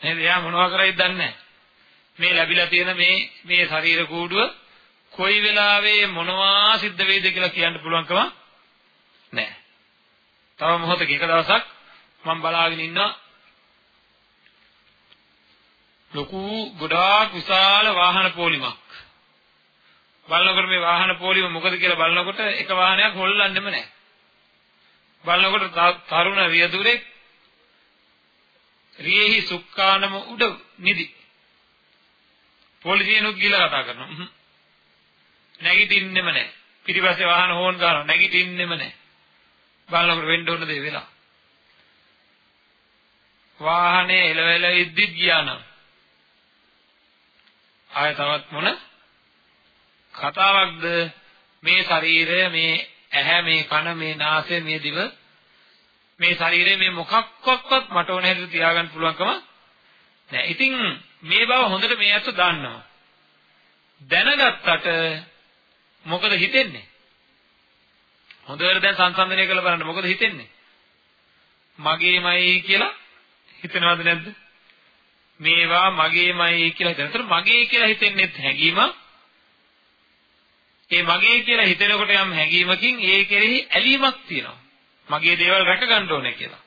නේද? එයා මොනවා කරයිද දන්නේ නෑ. මේ ලැබිලා තියෙන මේ මේ ශරීර කූඩුව කොයි වෙලාවෙ මොනවා සිද්ධ වෙයිද කියලා කියන්න පුළුවන්කම නෑ. තව මොහොතක එක දවසක් මම බලාගෙන ඉන්නවා ලොකු ගොඩාක් විශාල වාහන පොලිමක්. බලනකොට මේ වාහන පොලිම මොකද කියලා බලනකොට එක වාහනයක් හොල්ලන්නෙම නැහැ. බලනකොට තරුණ වියදුරේ රියේහි සුක්කානම උඩ නිදි. පොලිසියනුත් ගිහලා කතා කරනවා. නැගිටින්නෙම නැහැ. පිටිපස්සේ වාහන හෝන් ගන්නවා නැගිටින්නෙම නැහැ. බලනකොට වෙන්න ඕන දේ වෙලා. වාහනේ එලවෙල ඉද්දිත් ගියා නම් ආය තවත් මොන කතාවක්ද මේ ශරීරය මේ ඇහැ මේ කන මේ නාසය මේ දිව මේ ශරීරය මේ මොකක්වත් මට ඕන හැටියට තියාගන්න පුළුවන්කම නෑ. ඉතින් මේ බව හොඳට මේ අත දන්නවා. දැනගත්තට මොකද හිතෙන්නේ? හොඳට දැන් සංසන්දනය කරලා බලන්න මොකද හිතෙන්නේ? මගේමයි කියලා හිතනවද නැද්ද? මේවා මගේමයි කියලා හිතන. ඒතර මගේ කියලා හිතෙන්නේත් හැඟීම. ඒ මගේ කියලා හිතනකොට යම් හැඟීමකින් ඒ කෙරෙහි ඇලීමක් තියෙනවා. මගේ දේවල් රැක ගන්න ඕනේ කියලා.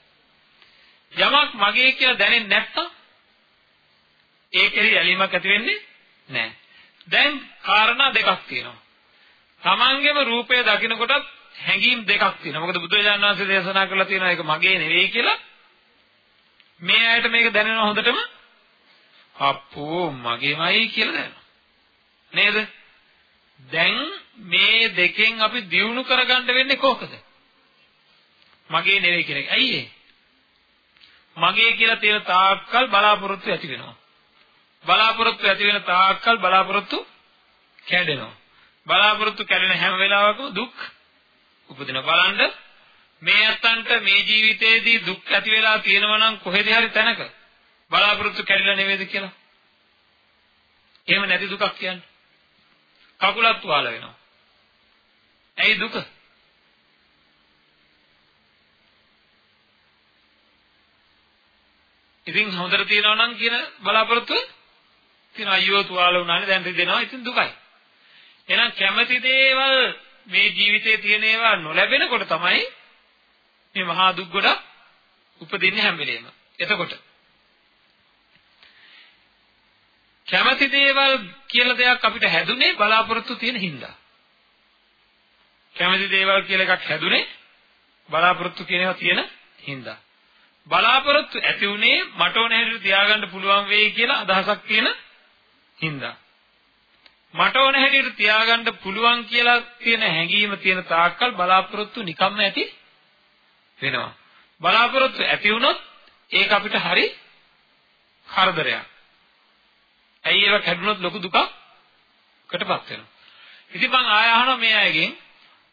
යමක් මගේ කියලා දැනෙන්නේ නැත්තම් ඒ කෙරෙහි ඇලීමක් ඇති වෙන්නේ නැහැ. දැන් කාරණා දෙකක් තියෙනවා. තමන්ගේම රූපය දකිනකොටත් හැඟීම් දෙකක් තියෙනවා. මොකද බුදුරජාණන් වහන්සේ දේශනා කරලා තියෙනවා ඒක මගේ නෙවෙයි කියලා. මේ ඇයට මේක දැනෙනවා හොඳටම අප්පෝ මගේමයි කියලා දැනෙනවා. නේද? දැන් මේ දෙකෙන් අපි දියුණු කරගන්න වෙන්නේ කොහොමද? මගේ නෙවෙයි කියන එක. ඇයි ඒ? මගේ කියලා තියෙන තාක්කල් බලාපොරොත්තු ඇති වෙනවා. බලාපොරොත්තු ඇති වෙන තාක්කල් බලාපොරොත්තු කැඩෙනවා. බලාපොරොත්තු කැඩෙන හැම වෙලාවකම දුක් උපදින බලන්න මේ අතන්ට මේ ජීවිතේදී දුක් ඇති වෙලා තියෙනවා නම් කොහෙද හරි තැනක බලාපොරොත්තු කැඩිලා නෙවෙයිද කියලා. එහෙම නැති දුකක් කියන්නේ. කකුලක් තුවාල වෙනවා. ඇයි දුක? ඉතින් හොඳට තියනවා නම් කියන බලාපොරොත්තු තියෙන අයියෝ තුවාල වුණානේ දැන් රිදෙනවා ඉතින් දුකයි. එහෙනම් කැමැති දේවල් මේ ජීවිතේ තියෙන ඒවා නොලැබෙනකොට තමයි මේ මහා දුක් ගොඩ උපදින්නේ හැම වෙලේම. එතකොට කැමැති දේවල් කියලා දෙයක් අපිට හැදුනේ බලාපොරොත්තු තියෙන හින්දා. කැමැති දේවල් කියලා එකක් හැදුනේ බලාපොරොත්තු කියන ඒවා තියෙන හින්දා. බලාපොරොත්තු ඇති උනේ මට ඕන හැටියට තියාගන්න පුළුවන් වෙයි කියලා අදහසක් තියෙන හින්දා. මට ඕන හැටියට තියාගන්න පුළුවන් කියලා තියෙන හැඟීම තියෙන තාක්කල් බලාපොරොත්තු නිකම්ම ඇති වෙනවා. බලාපොරොත්තු ඇති වුණොත් ඒක අපිට හරි කරදරයක්. ඇයි ඒව කැඩුනොත් ලොකු දුකකටපත් වෙනවා. ඉතින් මං ආය අහනවා මේ අයගෙන්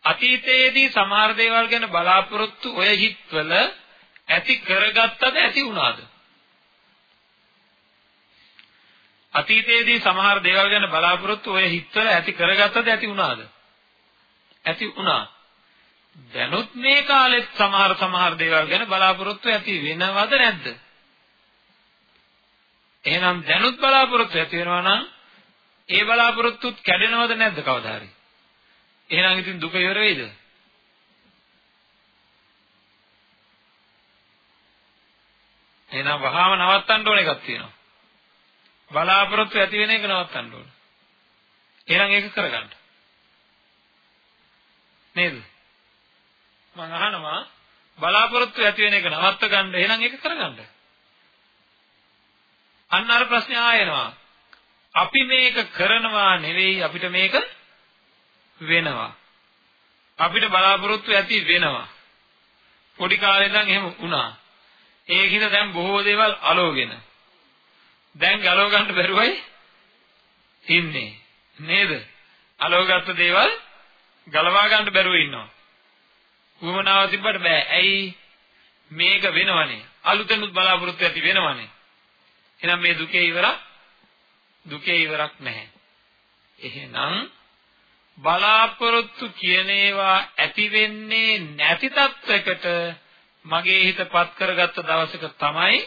අතීතයේදී සමහර දේවල් ගැන බලාපොරොත්තු ඔය හිත්වල ඇති කරගත්තද ඇති වුණාද? අතීතයේදී සමහර දේවල් ගැන බලාපොරොත්තු ඔය හිත්වල ඇති කරගත්තද ඇති වුණාද? ඇති වුණා. දැනුත් මේ කාලෙත් සමහර සමහර දේවල් ගැන බලාපොරොත්තු ඇති වෙනවද නැද්ද? එහෙනම් දැනුත් බලාපොරොත්තු ඇති වෙනවා නම් ඒ බලාපොරොත්තුත් කැඩෙනවද නැද්ද කවදා හරි? එහෙනම් ඉතින් දුක ඉවර වෙයිද? එහෙනම් වහාම නවත්තන්න ඕන එකක් තියෙනවා. බලාපොරොත්තු ඇති වෙන එක නවත්තන්න ඕන. එහෙනම් ඒක කරගන්න. නේද? මම අහනවා බලාපොරොත්තු ඇති වෙන එක නවත්ත ගන්න එහෙනම් ඒක කරගන්න. අන්න අර ප්‍රශ්නේ ආයෙනවා. අපි මේක කරනවා නෙවෙයි අපිට මේක වෙනවා. අපිට බලාපොරොත්තු ඇති වෙනවා. පොඩි කාලේ ඉඳන් එහෙම වුණා. ඒකින්ද දැන් බොහෝ දේවල් අලෝගෙන. දැන් ගලව ගන්න බැරුවයි ඉන්නේ. නේද? අලෝගත්ත දේවල් ගලවා ගන්න බැරුව ඉන්නවා. උවමනාව තිබ්බට බෑ. ඇයි? මේක වෙනවනේ. අලුතෙනුත් බලාපොරොත්තු ඇති වෙනවනේ. එහෙනම් මේ දුකේ ඉවරක් දුකේ ඉවරක් නැහැ. එහෙනම් බලාපොරොත්තු කියන ඒවා ඇති වෙන්නේ නැති තත්වයකට මගේ හිතපත් කරගත්ත දවසක තමයි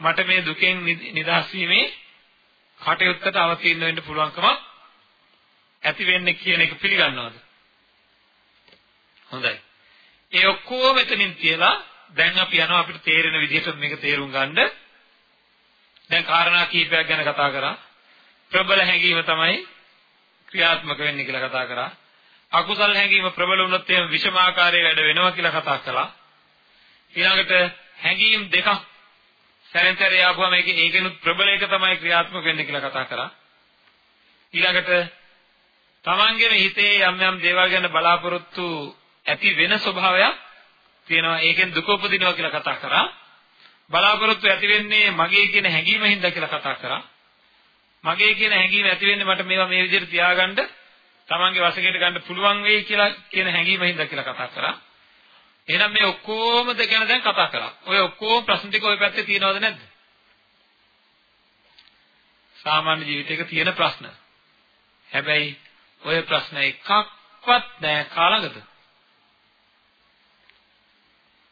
මට මේ දුකෙන් නිදහස් වීමේ කටයුත්තට අවතීර්ණ වෙන්න පුළුවන්කම ඇති වෙන්නේ කියන එක පිළිගන්නවද? හොඳයි. ඒ ඔක්කොම එතනින් තියලා දැන් අපි යනවා අපිට තේරෙන විදිහට මේක තේරුම් ගන්න. දැන් කාරණා කීපයක් ගැන කතා කරා. ප්‍රබල හැඟීම තමයි ක්‍රියාත්මක වෙන්නේ කියලා කතා කරා. අකුසල් හැඟීම ප්‍රබල වුණොත් එහෙම විෂමාකාරයේ වැඩ වෙනවා කියලා කතා කළා. ඊළඟට හැඟීම් දෙකක් සැරෙන්තරේ ආපුවම මේකේ ඒකෙනුත් ප්‍රබල එක තමයි ක්‍රියාත්මක වෙන්නේ කියලා කතා කරා. ඊළඟට තමන්ගේම හිතේ යම් යම් දේවල් ගැන බලාපොරොත්තු ඇති වෙන ස්වභාවයක් තියෙනවා. ඒකෙන් දුක උපදිනවා කියලා කතා කරා. බලාපොරොත්තු ඇති වෙන්නේ මගේ කියන හැඟීම හින්දා කියලා කතා කරා. මගේ කියන හැඟීම ඇති වෙන්නේ මට මේවා මේ විදිහට තියාගන්න තමන්ගේ වශයෙන් ගන්න පුළුවන් වෙයි කියලා කියන හැඟීම හින්දා කියලා කතා කරා. එහෙනම් මේ ඔක්කොම ද ගැන දැන් කතා කරා. ඔය ඔක්කොම ප්‍රශ්න ටික ඔය පැත්තේ තියෙනවද නැද්ද? සාමාන්‍ය ජීවිතයක තියෙන ප්‍රශ්න. හැබැයි ඔය ප්‍රශ්න එකක්වත් නෑ කාලඟද?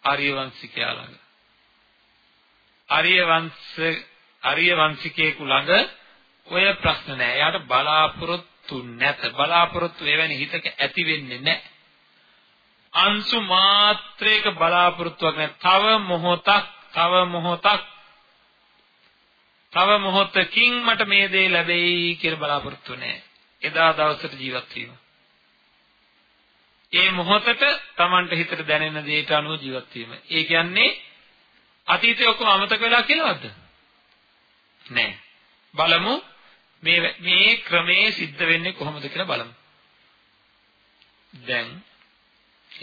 ආර්ය වංශිකයා ළඟ. ආර්ය වංශ ආර්ය වංශිකයෙකු ළඟ ඔය ප්‍රශ්න නෑ. එයාට බලාපොරොත්තු නැත. බලාපොරොත්තු එවැනි හිතක ඇති වෙන්නේ නෑ. අංශු මාත්‍රයක බලාපොරොත්තුවක් නෑ. තව මොහොතක්, තව මොහොතක් තව මොහොතකින් මට මේ දේ ලැබෙයි කියලා බලාපොරොත්තු නෑ. එදා දවසට ජීවත් වීම. ඒ මොහොතට Tamanට හිතට දැනෙන දේට අනුව ජීවත් වීම. ඒ කියන්නේ අතීතය ඔක්කොම අමතක වෙලා කියලාද? නෑ. බලමු මේ මේ ක්‍රමේ සිද්ධ වෙන්නේ කොහොමද කියලා බලමු. දැන්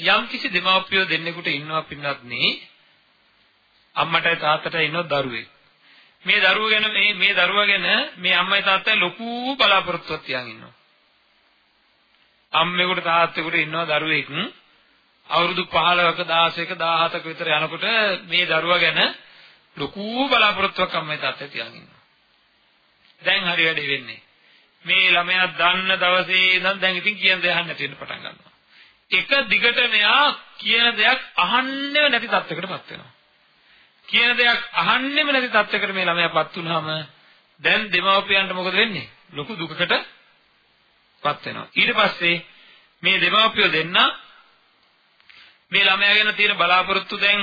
යම් කිසි දෙමාපියෝ දෙන්නෙකුට ඉන්නවා පින්නත් නේ අම්මටයි තාත්තටයි ඉන්නව දරුවෙක්. මේ දරුවා ගැන මේ මේ දරුවා ගැන මේ අම්මයි තාත්තයි ලොකු බලාපොරොත්තුවක් තියන් ඉන්නවා. අම්මෙකුට තාත්තෙකුට ඉන්නවා දරුවෙක් අවුරුදු 15ක 16ක 17ක විතර යනකොට මේ දරුවා ගැන ලොකු බලාපොරොත්තුවක් අම්මයි තාත්තයි තියන් ඉන්නවා. දැන් හරි වැඩේ වෙන්නේ. මේ ළමයා දන්න දවසේ ඉඳන් දැන් ඉතින් කියන දේ අහන්න තියෙන පටන් ගන්නවා. එක දිගට මෙයා කියන දෙයක් අහන්නෙම නැති තත්යකටපත් වෙනවා. කියන දෙයක් අහන්නෙම නැති තත්යකට මේ ළමයාපත් වුනහම දැන් දෙමව්පියන්ට මොකද වෙන්නේ? ලොකු දුකකටපත් වෙනවා. ඊට පස්සේ මේ දෙමව්පියෝ දෙන්න මේ ළමයා ගැන තියෙන බලාපොරොත්තු දැන්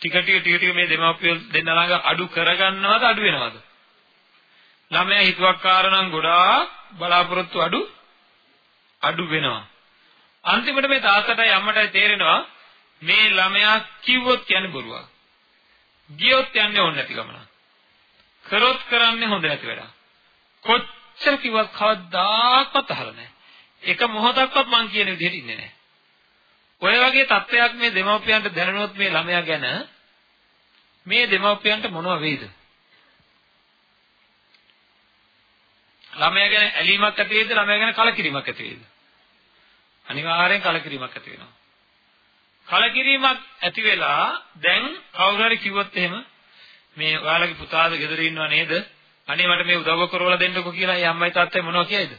ටික ටික ටික ටික මේ දෙමව්පියෝ දෙන්න ළඟ අඩු කරගන්නවද අඩු වෙනවද? ළමයා හිතුවක්කාර නම් ගොඩාක් බලාපොරොත්තු අඩු අඩු වෙනවා. අන්තිමට මේ තාත්තටයි අම්මටයි තේරෙනවා මේ ළමයා කිව්වොත් කියන්නේ බොරුවක්. ගියොත් යන්නේ ඕන නැති ගමන. කරොත් කරන්නේ හොඳ නැති වැඩක්. කොච්චර කිව්වත් කවදාකවත් අහලා නැහැ. එක මොහොතක්වත් මං කියන විදිහට ඉන්නේ නැහැ. ඔය වගේ තත්ත්වයක් මේ දෙමව්පියන්ට දැනෙනොත් මේ ළමයා ගැන මේ දෙමව්පියන්ට මොනව වෙයිද? ළමයා ගැන ඇලීමක් ඇති වෙයිද? ළමයා ගැන කලකිරීමක් ඇති වෙයිද? අනිවාර්යෙන් කලකිරීමක් ඇති වෙනවා. කලකිරීමක් ඇති වෙලා දැන් කවුරු හරි කිව්වොත් එහෙම මේ ඔයාලගේ පුතාද ගෙදර ඉන්නව නේද? අනේ මට මේ උදව්ව කරවලා දෙන්නකෝ කියලා ඒ අම්මයි තාත්තයි මොනවා කියයිද?